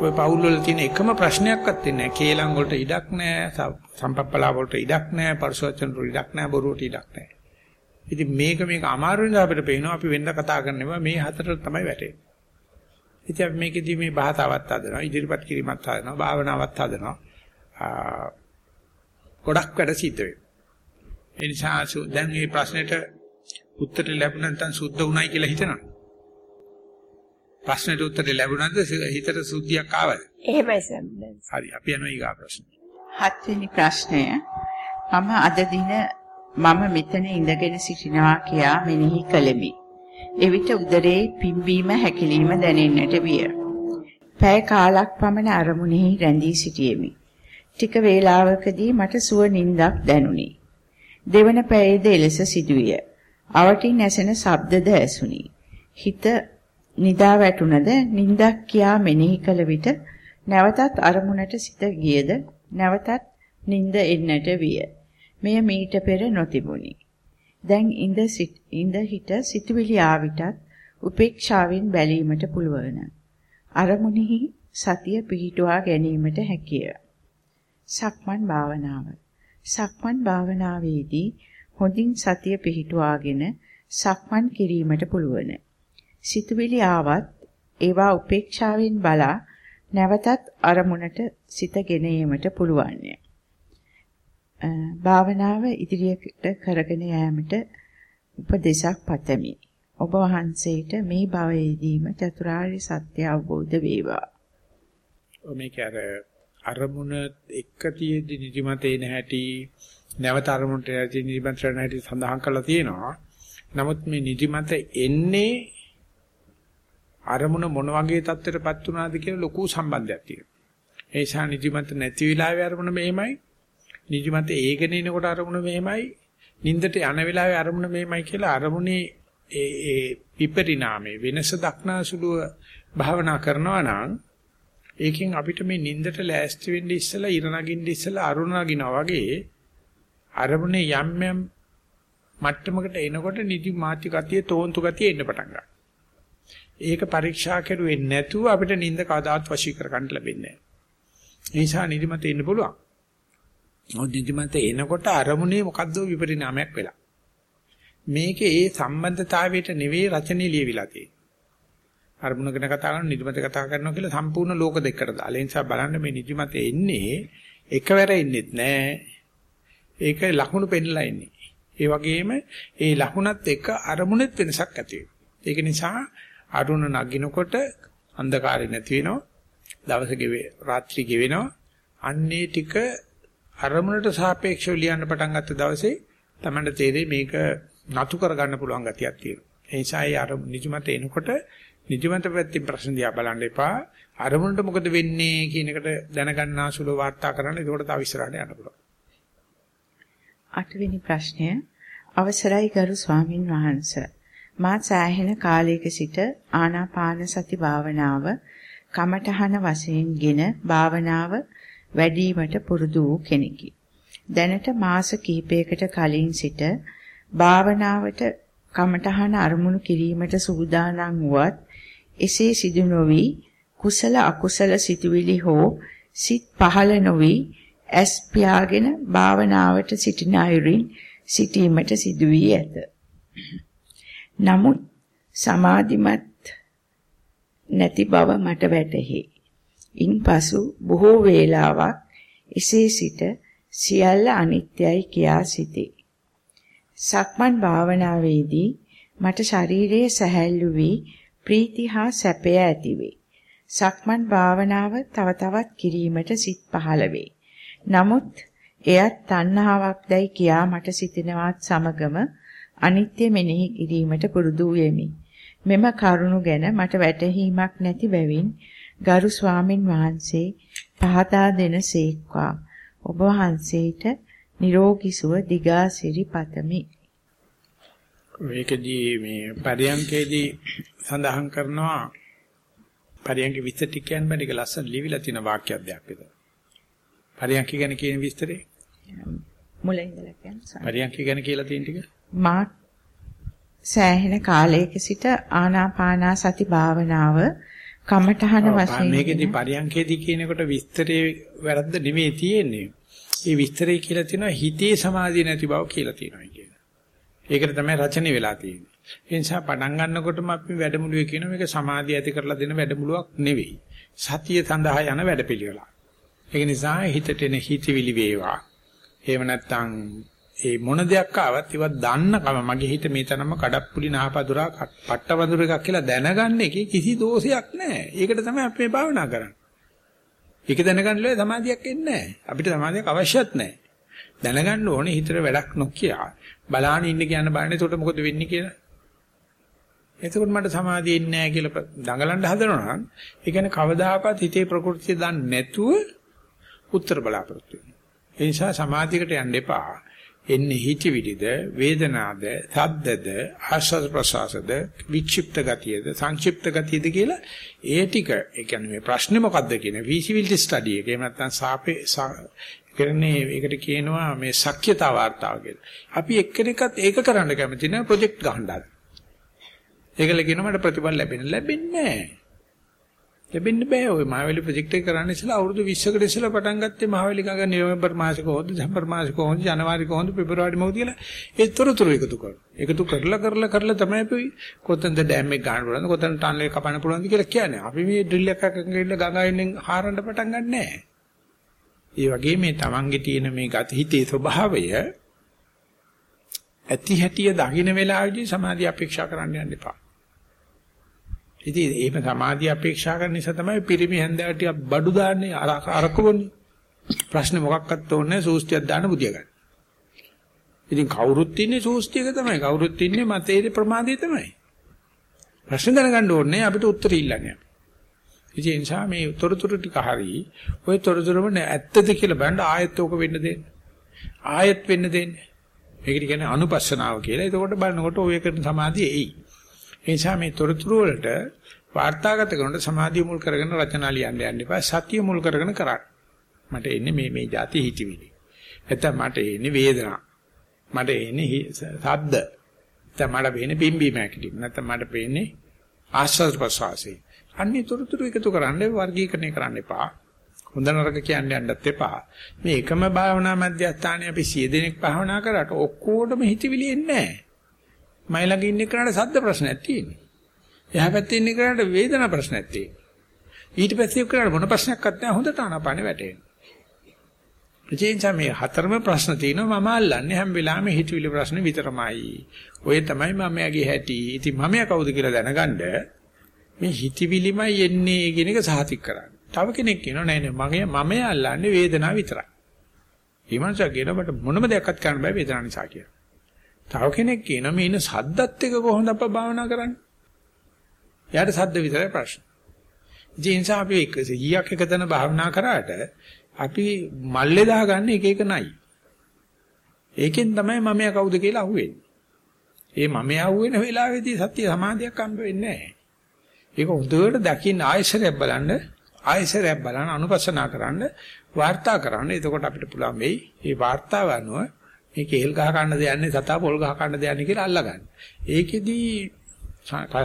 ඔය පවුල් වල තියෙන එකම ප්‍රශ්නයක්වත් වෙන්නේ නැහැ. කේලම් වලට ඉඩක් නැහැ, සම්පප්පලා වලට ඉඩක් නැහැ, පරිසවචන වලට ඉඩක් නැහැ, බොරුවට ඉඩක් නැහැ. ඉතින් මේක මේක අමාරු නිසා අපිට පේනවා අපි වෙනද කතා කරනවා මේ හතරට තමයි වැටෙන්නේ. ඉතින් අපි මේකෙදී මේ භාෂාවත් හදනවා, ඉදිරිපත් කිරීමත් හදනවා, භාවනාවත් හදනවා. ගොඩක් වැඩ සිද්ධ වෙනවා. ඒ නිසා දැන් මේ ප්‍රශ්නෙට උත්තර ලැබුණ නැත්නම් සුද්ධ වුණයි කියලා හිතනවා. ප්‍රශ්නෙට උත්තර ලැබුණාද හිතට සුද්ධියක් ආවද? එහෙමයි සම්බන්ධ. හරි අපි යනවා ඊගා ප්‍රශ්න. හත්වෙනි ප්‍රශ්නය මම අද දින මම මෙතන ඉඳගෙන සිටිනවා කියා මෙනෙහි කළෙමි. එවිට උදරයේ පිම්බීම හැකිලිම දැනෙන්නට විය. පැය කාලක් පමණ අරමුණෙහි රැඳී සිටියෙමි. ටික වේලාවකදී මට සුව නිින්දක් දැනුනි. දෙවන පැයේද එලෙස සිදුවිය. අවටින් ඇසෙන ශබ්දද ඇසුනි. හිත නිදා වැටුණද නිින්දක් කියා මෙනෙහි කළ විට නැවතත් අරමුණට සිත ගියද නැවතත් නිින්ද එන්නට විය. මෙය මීට පෙර නොතිබුණි. දැන් ඉඳ ඉඳ හිට සිතුවිලි ආවිටත් උපේක්ෂාවෙන් බැලීමට පුළුවන්. අරමුණෙහි සතිය පිහිටුවා ගැනීමට හැකිය. සක්මන් භාවනාව. සක්මන් භාවනාවේදී හොඳින් සතිය පිහිටුවාගෙන සක්මන් කිරීමට පුළුවන්. සිතුවිලි ආවත් ඒවා උපේක්ෂාවෙන් බලා නැවතත් අරමුණට සිත ගෙන ඒමට පුළුවන්ය. භාවනාව ඉදිරියට කරගෙන යාමට උපදේශක් පතමි. ඔබ වහන්සේට මේ භවයේදීම චතුරාර්ය සත්‍ය අවබෝධ වේවා. මේක අර අරමුණ එක්ක තියෙද්දි නිදිමත එන හැටි නැවත අරමුණට යටි නිදිමත යන හැටි සඳහන් කරලා තියෙනවා. නමුත් මේ නිදිමත එන්නේ අරමුණ මොන වගේ තත්ත්වයකටපත් වුණාද කියලා ලොකු සම්බන්ධයක් තියෙනවා. ඒ නිසා නිදිමත නැති වෙලාවේ අරමුණ මෙහෙමයි නිදිමත ඒකන එනකොට අරමුණ මෙහෙමයි නින්දට යන වෙලාවේ අරමුණ මෙහෙමයි කියලා අරමුණේ ඒ ඒ විපරිණාමේ වෙනස දක්නාසුලුව භාවනා කරනවා නම් ඒකෙන් අපිට මේ නින්දට ලෑස්ති වෙන්න ඉස්සලා ඉර නගින්න ඉස්සලා අරුණ නගිනවා වගේ අරමුණේ යම් යම් මට්ටමකට එනකොට නිදි මාත්‍ය ගතිය තෝන්තු ගතිය එන්න පටන් ගන්නවා. ඒක පරීක්ෂා කරුවේ නැතුව අපිට නිින්ද කවදාවත් වශී කර ගන්න ලැබෙන්නේ නැහැ. ඒ නිසා නිදිමත එන්න පුළුවන්. නිදිමත එනකොට අරමුණේ මොකද්ද විපරිණාමයක් වෙලා. මේකේ ඒ සම්බන්ධතාවයට නෙවෙයි රචනය ලියවිලා තියෙන්නේ. අරමුණ ගැන කතා කරන නිදිමත කතා කරනවා කියලා සම්පූර්ණ ලෝක දෙකකට දාලා. ඒ නිසා බලන්න මේ නිදිමත එන්නේ එකවර එන්නේත් නෑ. ඒක ලකුණු පෙන්නලා එන්නේ. ඒ වගේම ඒ ලකුණත් එක්ක අරමුණෙත් වෙනසක් ඇති ඒක නිසා අරුණ නගිනකොට අන්ධකාරය නැති වෙනවා. දවස ගෙවේ රාත්‍රී ගෙවෙනවා. අන්නේ ටික අරමුණට සාපේක්ෂව ලියන්න පටන් ගත්ත දවසේ තමයි තේරෙන්නේ මේක නතු කරගන්න පුළුවන් ගතියක් තියෙනවා. ඒ නිසා ඒ අර නිදිමත එනකොට නිදිමත පැත්තෙන් ප්‍රශ්න දිහා බලන්න එපා. අරමුණට මොකද වෙන්නේ කියන එකට දැනගන්නාසුලව වාර්තා කරන්න. ඒකට තව ඉස්සරහට යන්න පුළුවන්. අටවෙනි ප්‍රශ්නය අවසරයි ගරු ස්වාමින් වහන්සේ. මා සෑහෙන කාලයක සිට ආනාපාන සති භාවනාව කමඨහන වශයෙන්ගෙන භාවනාව වැඩිවීමට පුරුදු වූ කෙනෙකි. දැනට මාස කිහිපයකට කලින් සිට භාවනාවට කමඨහන අරමුණු කිරීමට සූදානම් වුවත් එසේ සිදු නොවි කුසල අකුසල සිතුවිලි හෝ සිත් පහළ නොවි ඇස් පියාගෙන භාවනාවට සිටින අයුරින් සිටීමට සිදු වී ඇත. නමුත් සමාධිමත් නැති බව මට වැටහි. ඉන්පසු බොහෝ වේලාවක් එසේ සිට සියල්ල අනිත්‍යයි කියා සිටේ. සක්මන් භාවනාවේදී මට ශරීරයේ සැහැල්ලු වී ප්‍රීති හා සැපය ඇතිවේ. සක්මන් භාවනාව තව තවත් කිරීමට සිත් පහළ වේ. නමුත් එයත් තණ්හාවක්දයි කියා මට සිතෙනවත් සමගම අනිත්‍ය මෙනෙහි කිරීමට පුරුදු වෙමි. මෙම කරුණු ගැන මට වැටහීමක් නැති බැවින් ගරු ස්වාමින් වහන්සේ පහදා දෙනසේක්වා. ඔබ වහන්සේට නිරෝගී සුව දිගාසිරි පතමි. මේකදී මේ පරියන්කේදී සඳහන් කරනවා පරියන්ක විස්තර ටික කියන්න බෑ ඒක ලස්සන ලිවිලා තියෙන වාක්‍යයක් දෙයක් විතර. පරියන්ක ගැන කියන විස්තරේ මුලින් ඉඳලා කියන්න. පරියන්ක ගැන කියලා තියෙන ටික මා සෑහෙන කාලයක සිට ආනාපානා සති භාවනාව කමඨහන වශයෙන් මේකෙදි පරියන්කේදී කියනකොට විස්තරේ වැරද්ද නෙමෙයි තියෙන්නේ. ඒ විස්තරේ කියලා තියෙනවා හිතේ සමාධිය නැති බව කියලා තියෙනවා කියන. ඒකට තමයි රචනෙ වෙලා තියෙන්නේ. ඒ නිසා පටන් ගන්නකොටම අපි වැඩමුළුවේ කියන මේක සමාධිය ඇති කරලා දෙන වැඩමුළුවක් නෙවෙයි. සතිය සඳහා යන වැඩපිළිවෙලක්. ඒක නිසා හිතට එන හිතවිලි වේවා. එහෙම නැත්නම් ඒ මොන දෙයක් ආවත් ඒවත් දන්නකම මගේ හිත මේ තරම්ම කඩප්පුලි නාපදුරා පට්ටවඳුර එකක් කියලා දැනගන්න එකේ කිසි දෝෂයක් නැහැ. ඒකට තමයි අපි මේ භාවනා කරන්නේ. ඒක දැනගන්න ලෝය සමාධියක් එන්නේ නැහැ. අපිට සමාධියක් අවශ්‍යත් නැහැ. දැනගන්න ඕනේ හිතට වැඩක් නොකිය. බලාන ඉන්න කියන බාන්නේ එතකොට මොකද වෙන්නේ කියලා. එතකොට මට සමාධිය ඉන්නේ නැහැ කියලා දඟලන්න හදනවා නම් ඒ කියන්නේ කවදාකවත් හිතේ ප්‍රകൃතිය දන්නේ නැතුව උත්තර බලාපොරොත්තු වෙනවා. ඒ නිසා සමාධියකට යන්න එපා. එන්නේ හිතවිලිද වේදනාද සද්දද ආස්වාද ප්‍රසආසද වික්ෂිප්ත ගතියද සංක්ෂිප්ත ගතියද කියලා ඒ ටික ඒ කියන්නේ මේ ප්‍රශ්නේ මොකද්ද කියන feasibility study එක එහෙම නැත්නම් සාපේ කරන්නේ ඒකට කියනවා මේ ශක්්‍යතා වාර්තාව කියලා. අපි එක්කෙනෙක්වත් ඒක කරන්න කැමති නැහැ ප්‍රොජෙක්ට් ගහන්නත්. ඒකල කියනවා මට ප්‍රතිඵල ලැබෙන්නේ ලැබෙන්නේ නැහැ. ලැබෙන්න බෑ ඔය මහවැලි ප්‍රොජෙක්ට් එක කරන්න ඉස්සලා අවුරුදු 20කට ඉස්සලා පටන් ගත්තේ මහවැලි ගඟ නොවැම්බර් මාසේ කොහොමද දෙසැම්බර් මාසේ කොහොමද ජනවාරි කොහොමද පෙබරවාරි මොකද කියලා ඒ තොරතුරු එකතු කරනවා. එකතු කරලා කරලා කරලා තමයි අපි කොතනද ඩෑම් එක ගන්න පුළුවන්ද කොතන ටනල් එක කපන්න පුළුවන්ද කියලා කියන්නේ. අපි මේ ඩ්‍රිල් එකක් ගිහිල්ලා ගඟයින් හාරන්න පටන් ගන්න නැහැ. ඒ වගේ මේ Tamange තියෙන මේ ගත හිතේ ස්වභාවය ඇති හැටිය දකින්න වෙලාවේදී සමාධිය අපේක්ෂා කරන්න යන්න එපා. ඉතින් එහෙම සමාධිය අපේක්ෂා කරන නිසා තමයි පිරිමි හැන්දෑවට ටිකක් බඩු දාන්නේ අරකවන්නේ. ප්‍රශ්නේ මොකක්වත් ඕනේ සූස්තියක් දාන්න බුදිය ගන්න. ඉතින් කවුරුත් ඉන්නේ සූස්තියක තමයි. කවුරුත් ඉන්නේ මතයේ ප්‍රමාදයේ තමයි. ප්‍රශ්න දැනගන්න ඕනේ අපිට උත්තර ඉල්ලන්නේ. ඉතින් ඒ නිසා මේ තොරතුරු ටික හරි ওই තොරතුරුම ඇත්තද කියලා බලන්න ආයෙත් ඕක වෙන්න දෙන්න. ආයෙත් වෙන්න දෙන්න. මේකට කියන්නේ අනුපස්සනාව කියලා. එතකොට බලනකොට ඔය කරන සමාධිය එයි. ඒ නිසා මේ තොරතුරු වලට වාර්තාගත කරනකොට සමාධිය මුල් කරගෙන රචනා ලියන්න යන්න එපා. සතිය මුල් කරගෙන කරන්න. මට එන්නේ මේ මේ જાති හිතවිලි. නැත්නම් මට එන්නේ වේදනා. මට එන්නේ සද්ද. නැත්නම් මට වෙන්නේ පිම්බීම හැකිලිම. නැත්නම් මට වෙන්නේ ආස්වාද ප්‍රසවාසී. අන්නේ තොරතුරු එකතු කරන්න වර්ගීකරණය කරන්න එපා. හොඳ නරක කියන්න යන්නත් එපා. මේ එකම භාවනා මධ්‍යස්ථානයේ අපි 100 දෙනෙක් භාවනා කරාට ඔක්කොටම හිතවිලි එන්නේ නැහැ. මයි ළඟ ඉන්න කෙනාට සද්ද ප්‍රශ්නයක් තියෙනවා. එහා පැත්තේ ඉන්න කෙනාට වේදනා ප්‍රශ්නයක් තියෙනවා. ඊට පස්සේ කෙනාට මොන ප්‍රශ්නයක්වත් නැහැ හොඳට ආනාපානෙ වැටෙනවා. එචේන්චා මේ හතරම ප්‍රශ්න තියෙනවා මම අල්ලන්නේ හැම වෙලාවෙම හිතවිලි ප්‍රශ්න විතරමයි. ඔය තමයි මමයාගේ හැටි. ඉතින් මමයා කවුද කියලා දැනගන්න මේ හිතවිලිමයි එන්නේ කියන එක සාතික් කරන්න. තව කෙනෙක් කියනවා නෑ නෑ මගේ මමයා අල්ලන්නේ වේදනාව විතරයි. ඊමණසා කියනකොට මොනම දෙයක්වත් කරන්න බෑ වේදනාව නිසා කියලා. තව කෙනෙක් කියනවා මේ ඉන්න සද්දත් එක කොහොමද අප භාවනා කරන්නේ? එයාට සද්ද විතරයි ප්‍රශ්න. ඒ නිසා අපි එක සිහියක් එකතන භාවනා කරාට අපි මල්ලේ දාගන්න එක එක නයි. ඒකෙන් තමයි මමයා කවුද කියලා අහුවෙන්නේ. ඒ මමයා අහුවෙන වෙලාවේදී සත්‍ය සමාධියක් හම්බ වෙන්නේ නැහැ. ඒක හොඳට දකින්න ආයශරයක් බලන්න ආයෙසරයක් බලන්න අනුපස්සනා කරන්න වාර්තා කරන්න. එතකොට අපිට පුළුවන් වෙයි මේ වාර්තාව අනුව මේක එල් ගහ ගන්න දෙයන්නේ සතා පොල් ගහ ගන්න දෙයන්නේ කියලා අල්ලගන්න. ඒකෙදි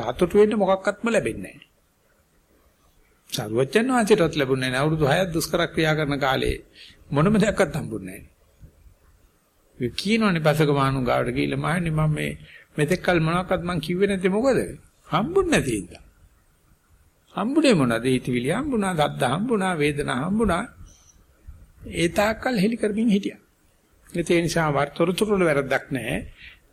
හතුටු වෙන්න මොකක්වත්ම ලැබෙන්නේ නැහැ. සරුවච්චන් වහන්සේටවත් ලැබුණේ නැහැ. අවුරුදු 6ක් දුෂ්කර ක්‍රියා කරන කාලේ මොනම දෙයක්වත් හම්බුන්නේ නැහැ. මේ කියනෝනේ පසක මානු ගාවට ගිහිල්ලා මහන්නේ මම මේ මෙතෙක් කල මොනවක්වත් මං කිව්වේ නැත්තේ මොකද? හම්බුන්නේ නැති ඉඳා. හම්බුනේ මොනවද? හිතවිලි හම්බුණා, දද්ද හම්බුණා, වේදනා හම්බුණා. ඒ තාක්කල් හෙලි කරමින් හිටියා. ඒ නිසා වර්තොරතුරු වල වැරද්දක් නැහැ.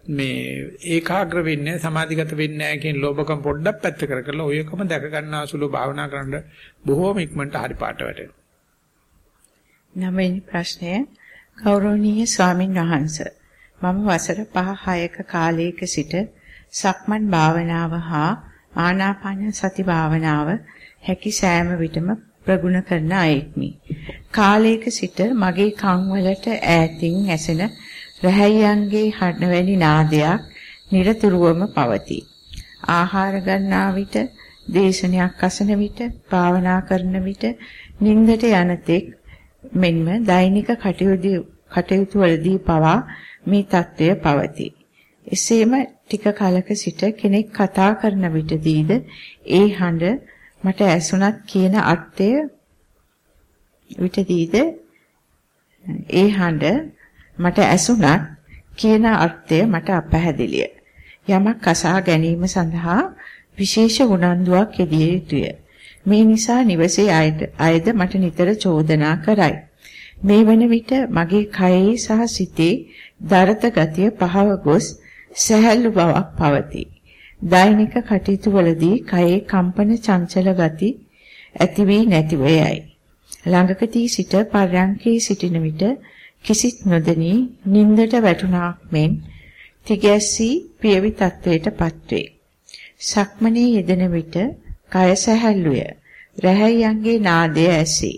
මේ ඒකාග්‍ර වෙන්නේ සමාධිගත වෙන්නේ නැහැ කියන ලෝභකම් පොඩ්ඩක් පැත්ත කර කරලා ඔයකම දැක ගන්න අසුළු භාවනා කරන්න බොහෝම ඉක්මනට හරි පාට වැටෙනවා. නවවෙනි ප්‍රශ්නය ගෞරවනීය ස්වාමින් වහන්සේ මම වසර 5-6ක කාලයක සිට සක්මන් භාවනාව හා ආනාපාන සති භාවනාව හැකි සෑම විටම ප්‍රගුණ කරන අයෙක්මි. කාලයක සිට මගේ කන්වලට ඈතින් ඇසෙන රැහැයන්ගේ හඬවැලි නාදයක් নিরතුරුවම පවතී. ආහාර ගන්නා විට, දේශනයක් අසන විට, භාවනා කරන විට, නිින්දට යන තෙක් මෙන්ම දෛනික කටයුතු වලදී පවා මේ తත්වය පවතී. එසේම ටික කලක සිට කෙනෙක් කතා කරන විටදීද ඒ හඬ මට ඇසුණත් කියන අර්ථය විටදීද ඒ හඬ මට ඇසුණත් කියන අර්ථය මට අපැහැදිලිය. යමක් අසා ගැනීම සඳහා විශේෂ උනන්දුවක් යෙදිය යුතුය. මේ නිසා නිවසේ අයද මට නිතර චෝදනා කරයි. මේ වන විට මගේ කයේ සහ සිතේ දරත ගතිය පහව ගොස් සැහැල්ලු බවක් පවතී. දෛනික කටයුතු වලදී කයේ කම්පන චංචල ගති ඇති වී නැතිව යයි. ළඟකදී සිට පර්යංකේ සිටින විට කිසිත් නොදෙනී නින්දට වැටුණාක් මෙන් තිගැස්සී පියවි තත්වයටපත් වේ. සක්මනේ යෙදෙන විට කය සැහැල්ලුය. රැහැයන්ගේ නාදය ඇසී.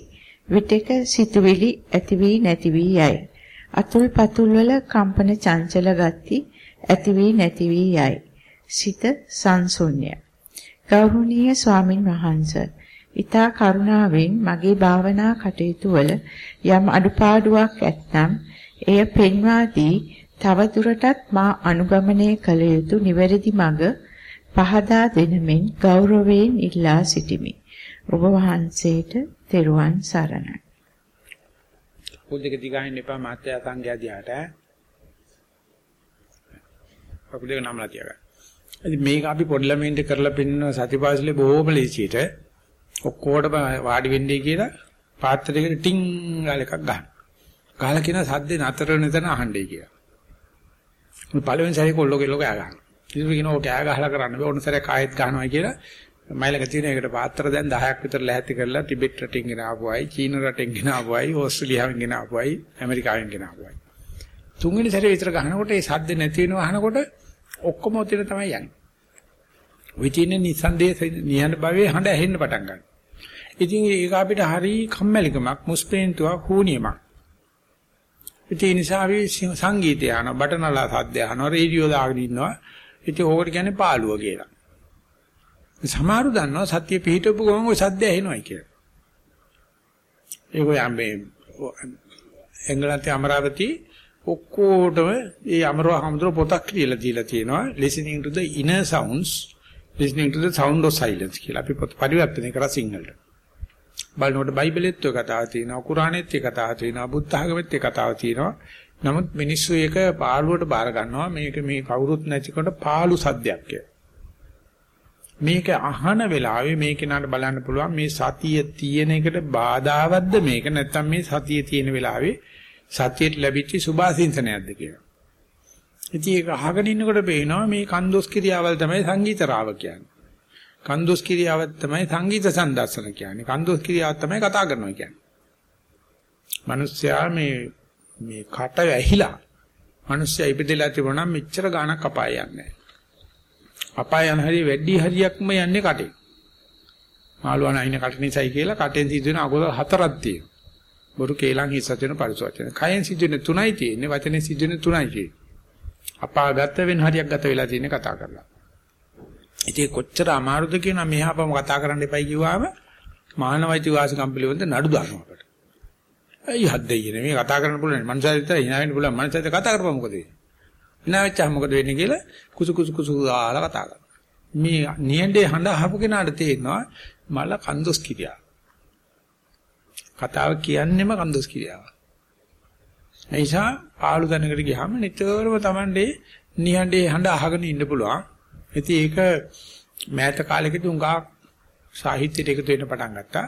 විටක සිතුවිලි ඇති වී නැති වී යයි. අතුල් පතුල් වල කම්පන චංචල ගති ඇති වී නැති වී යයි. සිත සංසුන්්‍ය. ගෞරවනීය ස්වාමින් වහන්සේ ඊතා කරුණාවෙන් මගේ භාවනා කටයුතු වල යම් අඩුපාඩුවක් ඇත්නම් එය පෙන්වා දී තව දුරටත් මා අනුගමනය කළ යුතු නිවැරදි මඟ පහදා දෙනමින් ගෞරවයෙන් ඉල්ලා සිටිමි. ඔබ වහන්සේට තෙරුවන් සරණයි. පුල් දෙක දිගාහින්න එපා මාත්‍ය සංඝයා දිහාට. කකුල් දෙක නම්ලා තියාගන්න. ඉතින් මේක අපි පොඩි ළමයින්ට කරලා පෙන්නන සතිපාසලේ බොහෝම ලේසියට ඔක්කොටම වාඩි වෙන්නේ කියලා පාත්‍රයකට ටින් ගාල එකක් ගන්න. ගහලා කියන සද්දේ නතර නැතන අහන්නේ කියලා. පළවෙනි සැරේ කොල්ලෝ කෙල්ලෝ කෑ ගන්නවා. ඉතින් කියනවා කෑ ගහලා කරන්න බෑ. ඕන සැරේ කායෙත් ගන්නවා කියලා මයිලක තියෙන එකට පාත්‍ර දැන් 10ක් විතර ලැහැත්ති කරලා ටිබෙට් රටින් ගෙන ආපුවයි, චීන රටින් ගෙන ආපුවයි, ඕස්ට්‍රේලියාවෙන් ගෙන ආපුවයි, ඇමරිකාවෙන් ගෙන ආපුවයි. තුන්වෙනි සැරේ විතර ගහනකොට ඒ සද්ද නැති වෙනවා අහනකොට ඔක්කොම ඔතන තමයි යන්නේ. ওই තියෙන නිසන්දේ නිහඬ භවයේ හඬ ඇහෙන්න පටන් ගන්නවා. ඉතින් ඒක අපිට හරි කම්මැලිකමක්, මුස්පේන්තුවක්, හුනියමක්. ඉතින් ඒ නිසා අපි සංගීතය අහනවා, බටනලා සද්ද අහනවා, රේඩියෝ දාගෙන ඉන්නවා. ඉතින් ඕකට කියන්නේ පාළුව කියලා. සමහරු දන්නවා සත්‍ය පිහිටපු ගමන් ওই සද්ද ඇහෙනවයි කියලා. ඒක යම්බේ එංගලන්තේ අමරාවති ඔක්කොටම ඒ අමරව හමුදුර පොතක් කියලා දීලා තියෙනවා listening to the inner sounds listening to the sound of silence කියලා. අපි පොත පරිවර්තනය කරා සිංහලට. බලනකොට බයිබලෙත් ඔය කතාව තියෙනවා, කුරානෙත් ඒ කතාව තියෙනවා, බුද්ධ ආගමෙත් ඒ කතාව තියෙනවා. නමුත් මිනිස්සු ඒක පාළුවට බාර ගන්නවා. මේක මේ කවුරුත් නැතිකොට පාළු සද්දයක් කියලා. මේක අහන වෙලාවේ මේ කෙනාට බලන්න පුළුවන් මේ සතිය තියෙන එකට බාධාවත්ද මේක නැත්නම් මේ සතිය තියෙන වෙලාවේ සතියට ලැබිච්ච සුභාසින්තනයක්ද කියලා. ඉතින් ඒක අහගෙන ඉන්නකොට පේනවා මේ කන්දොස් ක්‍රියාවල් තමයි සංගීත රාව කියන්නේ. කන්දොස් ක්‍රියාව තමයි සංගීත සම්දර්ශන කියන්නේ. කන්දොස් ක්‍රියාව තමයි කතා කරනවා කියන්නේ. මිනිස්සයා මේ මේ කට වැහිලා මිනිස්සයා ඉපදෙලා තිබුණා නම් මෙච්චර ගාණක් අපාය යන්නේ අපාය යන හරිය වැඩි හරියක්ම යන්නේ කටේ. මාළුවාන අයින කට නිසායි කියලා කටෙන් සිදුවෙන අගොඩ හතරක් තියෙනවා. බොරු කේලම් හිස්සත් වෙන පරිසවචන. කයෙන් සිදුවෙන තුනයි තියෙන්නේ වචනේ සිදුවෙන තුනයි තියෙන්නේ. අපාගත වෙන හරියක් ගත වෙලා තියෙන කතා කරලා. ඉතින් කොච්චර අමාරුද කියන මෙහාපම කතා කරන්න එපයි කිව්වම මානවයිති වාසිකම් පිළිබඳ නඩු දානවා අපට. අයි හද්දේ නේ මේ කතා කරන්න පුළුවන්. මනසාරිට hina වෙන්න පුළුවන්. මනසාරිට කතා කරපුවා මොකද වෙන්නේ? hina වෙච්චා මොකද වෙන්නේ කියලා කුසු කුසු කුසු දාලා කතා කරනවා. මේ නියඬේ හඬ අහපු කෙනාට තේරෙනවා මල කන්දොස් කිරියා. කතාව කියන්නෙම කන්දොස් කිරියාව. ඒ නිසා පාළු දැනකට ගියාම නිතරම Tamande නිහඬේ හඬ අහගෙන ඉන්න පුළුවන්. ඉතින් ඒක මෑත කාලෙකදී උඟා සාහිත්‍යයට එකතු වෙන්න පටන් ගත්තා.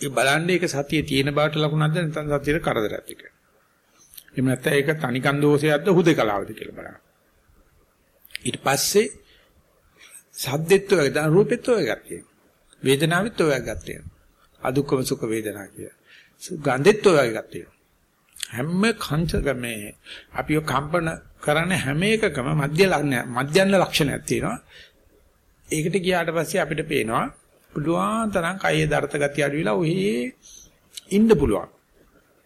ඒ බලන්නේ ඒක සතියේ තියෙන බවට ලකුණක්ද නැත්නම් සතියේ කරදරයක් එක. එහෙම නැත්නම් ඒක තනිකන් දෝෂයක්ද හුදේකලාවද කියලා බලන්න. ඊට පස්සේ සද්දෙත් ඔය ගන්න රූපෙත් ඔය ගත්තේ. වේදනාවෙත් ඔය ගත්තේ. අදුක්කම සුඛ වේදනා කිය. ගන්ධෙත් ඔය ගත්තේ. හැම කංච මේ අපිව කම්පන කරන හැම එකකම මධ්‍ය මධ්‍යන්න ලක්ෂණයක් තියෙනවා. ඒකට ගියාට පස්සේ අපිට පේනවා පුළුවන් තරම් කයේ දර්ථ ගතිය අඩු වෙලා ඔහේ ඉන්න පුළුවන්.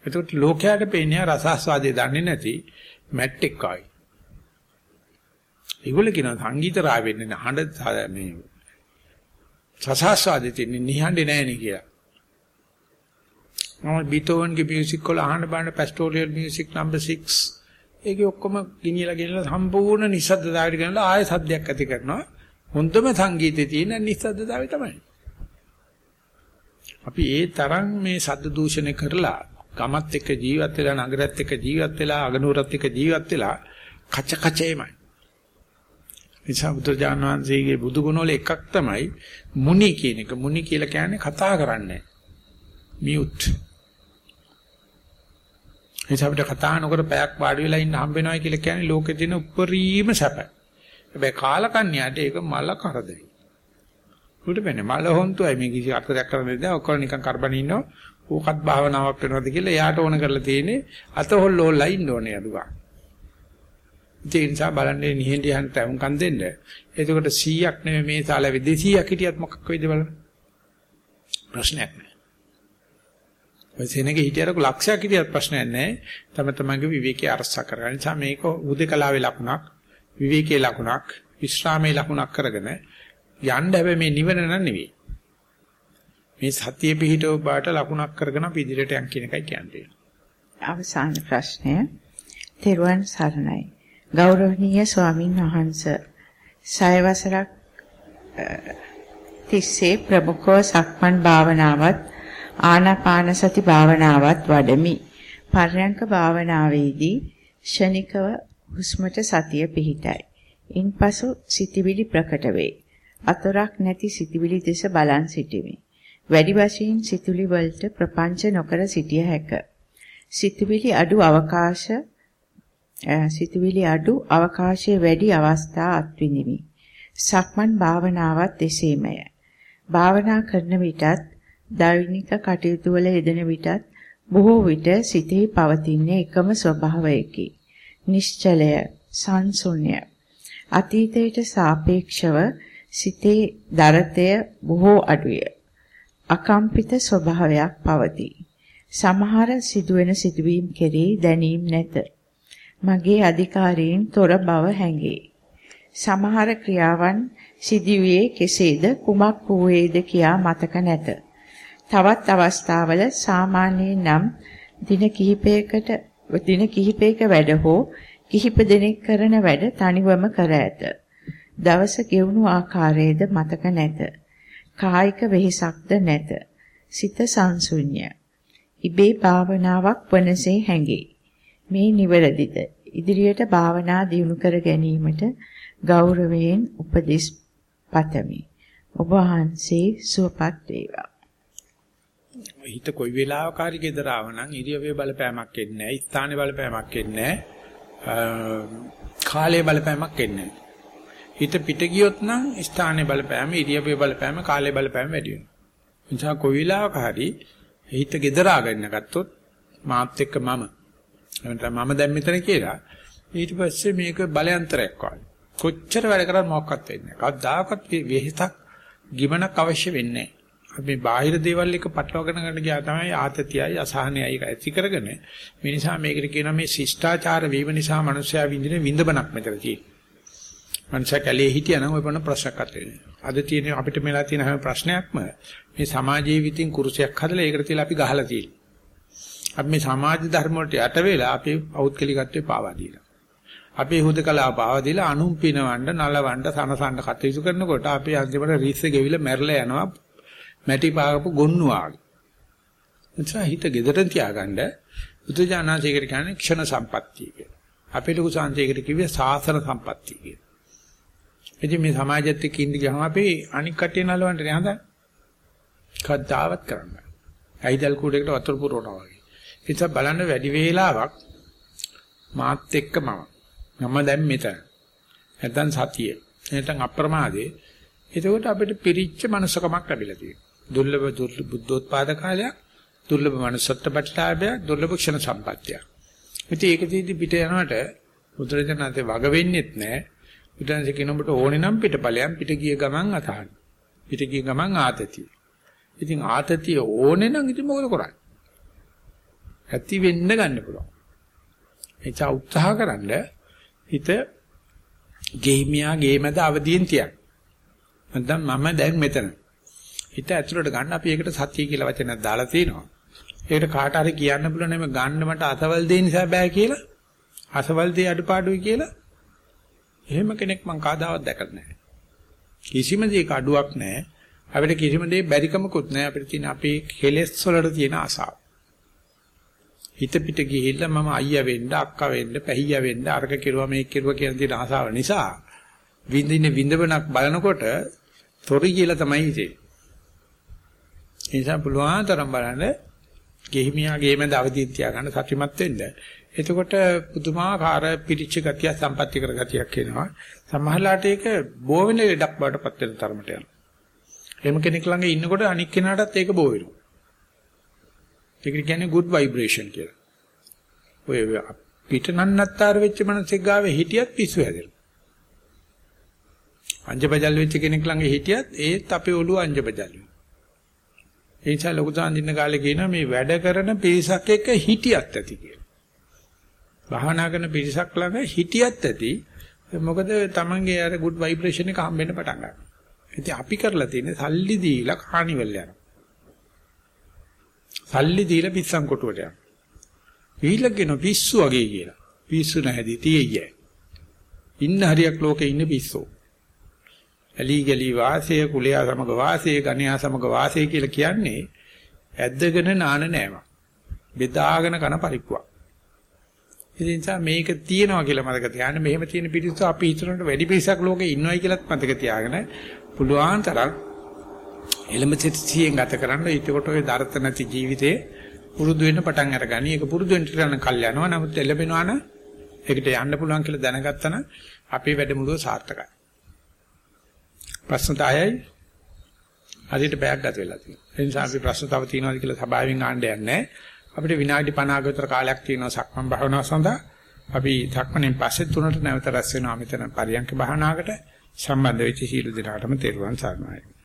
එතකොට ලෝකයට පේන්නේ රසාස්වාදයේ දන්නේ නැති මැට්ටෙක් ආයි. ඒගොල්ලෝ කියන සංගීත රාව වෙන්නේ හඬ මේ රසාස්වාදයේ තියෙන්නේ නිහඬේ නැහැ කියලා. මම බීතෝවන්ගේ මියුසික් වල අහන්න බලන පැස්ටෝරියල් මියුසික් නම්බර් 6 ඒකේ ඔක්කොම ගිනියලා ගෙනලා සම්පූර්ණ නිස්සද්දතාවයට ගෙනලා ආයෙ සද්දයක් ඇති කරනවා. හොඳම සංගීතයේ තියෙන නිස්සද්දතාවය තමයි. අපි ඒ තරම් මේ සද්ද දූෂණය කරලා ගමත් එක්ක ජීවත් වෙලා නගරත් එක්ක ජීවත් වෙලා අගනුවරත් එක්ක ජීවත් වෙලා කච කචේමයි. නිසා බුදුරජාණන් වහන්සේගේ බුදු ගුණ වල එකක් තමයි මුනි කියන එක. මුනි කියලා කියන්නේ කතා කරන්නේ. මියුට් එනිසා අපිට කතා නොකර පැයක් වාඩි වෙලා ඉන්න හම්බ වෙනවා කියලා කියන්නේ ලෝකේ තියෙන උපරිම සැප. හැබැයි කාලකන්‍යාට ඒක මල කරදරයි. උඩ වෙන්නේ මල හොන්තුයි මේ කිසි අර්ථයක් කරන්නේ නැහැ. ඔක්කොම නිකන් කරබන ඉන්නවා. ඕකත් භාවනාවක් වෙනවද කියලා එයාට ඕන කරලා තියෙන්නේ අත හොල්ලෝලා ඉන්න ඕනේ අදුගා. ඒ නිසා බලන්නේ නිහෙන්දියන් තවුම්කම් දෙන්න. එතකොට 100ක් නෙමෙයි මේ සාලාවේ 200ක් හිටියත් මොකක් වෙයිද බලන්න. ප්‍රශ්නයක් නෑ. ඔය සෙනගේ හිටියරක ලක්ෂයක් හිටියත් ප්‍රශ්නයක් නැහැ. තම තමන්ගේ විවේකයේ අරසා කරගන්න. නිසා මේක උදේකලාවේ ලකුණක්, විවේකයේ ලකුණක්, විශ්‍රාමයේ ලකුණක් කරගෙන යන්න හැබැයි මේ නිවන නන් නෙවෙයි. මේ සතිය පිහිටව බාට ලකුණක් කරගෙන අපි ඉදිරියට යන් කියන එකයි කියන්නේ. අවසාන ප්‍රශ්නය. තෙරුවන් සරණයි. ගෞරවනීය ස්වාමින් වහන්සේ සය වසරක් තිස්සේ ප්‍රමුඛව සක්මන් භාවනාවත් ආනාපාන සති භාවනාවත් වඩමි. පර්යංක භාවනාවේදී ෂණිකව හුස්මට සතිය පිහිටයි. ඉන්පසු සිතිවිලි ප්‍රකට වේ. අතරක් නැති සිතිවිලි දෙස බලන් සිටිමි. වැඩි වශයෙන් සිතුවිලි වලට ප්‍රපංච නොකර සිටිය හැක. සිතුවිලි අඩු අවකාශ සිතුවිලි අඩු අවකාශයේ වැඩි අවස්ථා අත්විඳිමි. සක්මන් භාවනාවත් එසේමය. භාවනා කරන විටත් දෛනික කටයුතු වල යෙදෙන විටත් බොහෝ විට සිතෙහි පවතින එකම ස්වභාවයකි. නිශ්චලය, සංසුන්‍ය. අතීතයට සාපේක්ෂව සිතේ දරතය බොහෝ අඩුය. අකම්පිත ස්වභාවයක් පවතී. සමහර සිදුවෙන සිදුවීම් කෙරෙහි දැනීම නැත. මගේ අධිකාරීන් තොර බව හැඟේ. සමහර ක්‍රියාවන් සිදුවේ කෙසේද කුමක් වූයේද කියා මතක නැත. තවත් අවස්ථාවල සාමාන්‍යයෙන් නම් දින කිහිපයකට දින කිහිපයක වැඩ හෝ කිහිප දිනක් කරන වැඩ තනිවම කර ඇත. දවස ගෙවුණු ආකාරයේද මතක නැත. කායික වෙහෙසක්ද නැත. සිත සංසුන්්‍ය. ඉබේ භාවනාවක් වනසේ හැඟේ. මේ නිවැරදිද? ඉදිරියට භාවනා දියුණු කර ගැනීමට ගෞරවයෙන් උපදෙස් පතමි. ඔබ වහන්සේ සුවපත් වේවා. හිත කොයි වෙලාවක හරි gedara ආවනම් ඉරියව්වේ බලපෑමක් එන්නේ නැහැ. ස්ථානේ බලපෑමක් එන්නේ නැහැ. කාලයේ බලපෑමක් එන්නේ නැහැ. හිත පිට ගියොත් නම් ස්ථානේ බලපෑම, ඉරියව්වේ බලපෑම, කාලයේ බලපෑම වැඩි වෙනවා. නිසා කොයි වෙලාවක හරි හිත gedara ගන්න ගත්තොත් මාත් එක්ක මම එහෙනම් මම දැන් මෙතන කියලා ඊට පස්සේ මේක බලයන්තරයක් වගේ. කොච්චර වැඩ කරත් මොකක්වත් වෙන්නේ නැහැ. කවදාකවත් වෙහෙසක් ගිමනක් අවශ්‍ය වෙන්නේ නැහැ. අපි බාහිර දේවල් එක පටලවාගෙන ගන්න ගියා තමයි ආතතියයි අසහනයයි ඇති කරගෙන මේ නිසා මේකට කියනවා මේ ශිෂ්ටාචාර වීම නිසා මිනිස්සයා විඳින විඳබනක් මෙතන තියෙනවා. මනුෂ්‍ය කැලේ හිටියනම් ඔය පොන ප්‍රශ්නයක් අතේ. අද තියෙන අපිට මෙලා තියෙන හැම ප්‍රශ්නයක්ම මේ සමාජයේ විතින් කුරුසයක් හදලා ඒකට තියලා අපි ගහලා තියෙනවා. අපි මේ සමාජ ධර්ම වලට යට වෙලා අපේ පෞද්ගලිකත්වේ පාවා දීලා. අපේ හුදකලා පාවා දීලා අනුම් පිනවන්න නලවන්න සනසන්න කටයුතු කරනකොට අපි අන්තිමට රිස්ස ගෙවිලා මැරලා යනවා මැටි පාගපු ගොන්නු ආගේ. එතන හිත gedරන් තියාගන්න බුදුජානනාථයකට කියන්නේ ක්ෂණ සම්පත්තිය කියලා. අපේ ලොකු සංජයකට කිව්වේ සාසන සම්පත්තිය කියලා. ඉතින් මේ සමාජයත් එක්ක ඉඳ ගියාම අපි අනික් කටිය නලවන්න නේ හදන්නේ. කද්දාවත් කරන්න. ඇයිදල් කූඩේකට වතුර පුරවනවා වගේ. ඒ නිසා බලන්න වැඩි වේලාවක් මාත් එක්ක මම. මම දැන් මෙතන. නැත්නම් සතිය. නැත්නම් අප්‍රමාදේ. එතකොට අපිට පිරිච්ච මනුස්සකමක් ලැබිලා තියෙනවා. දුර්ලභ බුද්ධෝත්පාද කාලයක්, දුර්ලභ මනුස්සත්ව ප්‍රතිලාභයක්, දුර්ලභ ක්ෂණ සම්පත්තියක්. ඉතින් ඒක තීදි පිට යනකොට බුදුරජාණන්සේ වග වෙන්නෙත් නැහැ. බුදුන්සේ කියන ඔබට ඕනේ නම් පිටපලයන් පිට ගිය ගමන් අතහරින්න. පිට ගිය ගමන් ආතතිය. ඉතින් ආතතිය ඕනේ නම් ඉතින් මොකද කරන්නේ? ඇති වෙන්න ගන්න පුළුවන්. එචා උත්සාහ කරන්න හිත ගේමියා ගේමද අවදීන් තියන්න. නැත්නම් මම දැන් මෙතන. හිත ඇතුළට ගන්න අපි ඒකට සතිය කියලා වචනයක් දාලා තිනවා. ඒකට කාට හරි කියන්න පුළුවන් නෙමෙයි ගන්න මට අසවල් දෙය නිසා බෑ කියලා. අසවල් දෙය අඩපාඩුයි කියලා. එහෙම කෙනෙක් මං කාදාවත් දැකලා නැහැ. කිසිම දෙයක අඩුවක් නැහැ. අපිට කිසිම දෙයක් බැරිකමකුත් නැහැ. අපිට තියෙන අපේ කෙලෙස් වලට තියෙන ආසාව. හිත පිට ගිහිල්ලා මම අයියා වෙන්න, අක්කා වෙන්න, පැහියා වෙන්න, අරක කෙරුවා මේක කෙරුවා කියන තියෙන ආසාව නිසා විඳින විඳවනක් බලනකොට තොරි කියලා තමයි හිතෙන්නේ. ඒ නිසා පුළුවන් තරම් බලන්න ගෙහිමියා ගේමෙන්ද අවදි තියාගන්න සතුටුමත් වෙන්න. එතකොට පුදුමාකාර පිරිච්ච ගතිය සම්පත්‍ති කර ගතියක් එනවා. සමහරලාට ඒක බෝ වෙන ලඩක් බාටපත් වෙන තරමට යනවා. එහෙම කෙනෙක් ළඟ ඉන්නකොට අනික් කෙනාටත් ඒක බෝ වෙනවා. ඒකට කියන්නේ good vibration කියලා. ඔය පිට නන්නත්තර වෙච්ච මනසෙක් ගාවේ හිටියත් පිස්සු හැදෙනවා. අංජබජල් වෙච්ච කෙනෙක් ළඟ හිටියත් ඒත් අපේ ඔළුව අංජබජල් වෙනවා. ඒ නිසා ලොකු සාන්දින්න කාලේ කියනවා මේ වැඩ කරන පිරිසක් එක්ක හිටියත් ඇති කියලා. භාවනා කරන පිරිසක් ළඟ හිටියත් ඇති. මොකද Tamange අර good vibration එක හම්බෙන්න පටන් ගන්නවා. ඉතින් අපි කරලා තියෙන්නේ සල්ලි දීලා කානිවල් යනවා. සල්ලි දීලා පිස්සන් කොටුවට යනවා. ඊළඟගෙන පිස්සු වගේ කියලා. පිස්සු නැහැදී තියෙయ్యයි. ඉන්න හරියක් ලෝකේ ඉන්න පිස්සෝ. ඇලි ගලි වාසය කුලයා සමග වාසය ගණයා සමග වාසය කියලා කියන්නේ ඇද්දගෙන නාන නෑම. බෙදාගෙන කන පරිප්පුවක්. ඉතින් නිසා මේක තියෙනවා කියලා මතක තියාගන්න. මෙහෙම තියෙන පිටිස්සු අපි හිතනට වැඩි පිරිසක් ලෝකේ ඉන්නවයි කියලාත් මතක තියාගෙන පුළුවන් තරම් එළඹ සිටියෙන් ගත කරන්න ඊටකොට ඔය දරත නැති ජීවිතේ පුරුදු වෙන්න පටන් අරගනි. ඒක පුරුදු වෙන්න කරන කල් යනවා. නමුත් එළඹෙනවා නම් ඒකට යන්න පුළුවන් කියලා දැනගත්තා නම් අපේ වැඩමුළුව සාර්ථකයි. ප්‍රශ්න 10යි අදිට බෑග් ගත වෙලා තියෙනවා. ඒ නිසා අපි ප්‍රශ්න තව තියෙනවාද කියලා සභාවෙන් ආන්න යන්නේ අපිට විනාඩි 50ක විතර කාලයක් තියෙනවා සක්මන් භාවනාව සඳහා. අපි සක්මණෙන් පස්සේ තුනට නැවත රැස් වෙනවා මෙතන පරියන්ක භාවනාවකට සම්බන්ධ වෙච්ච සීල දිනාටම තෙරුවන් සරණයි.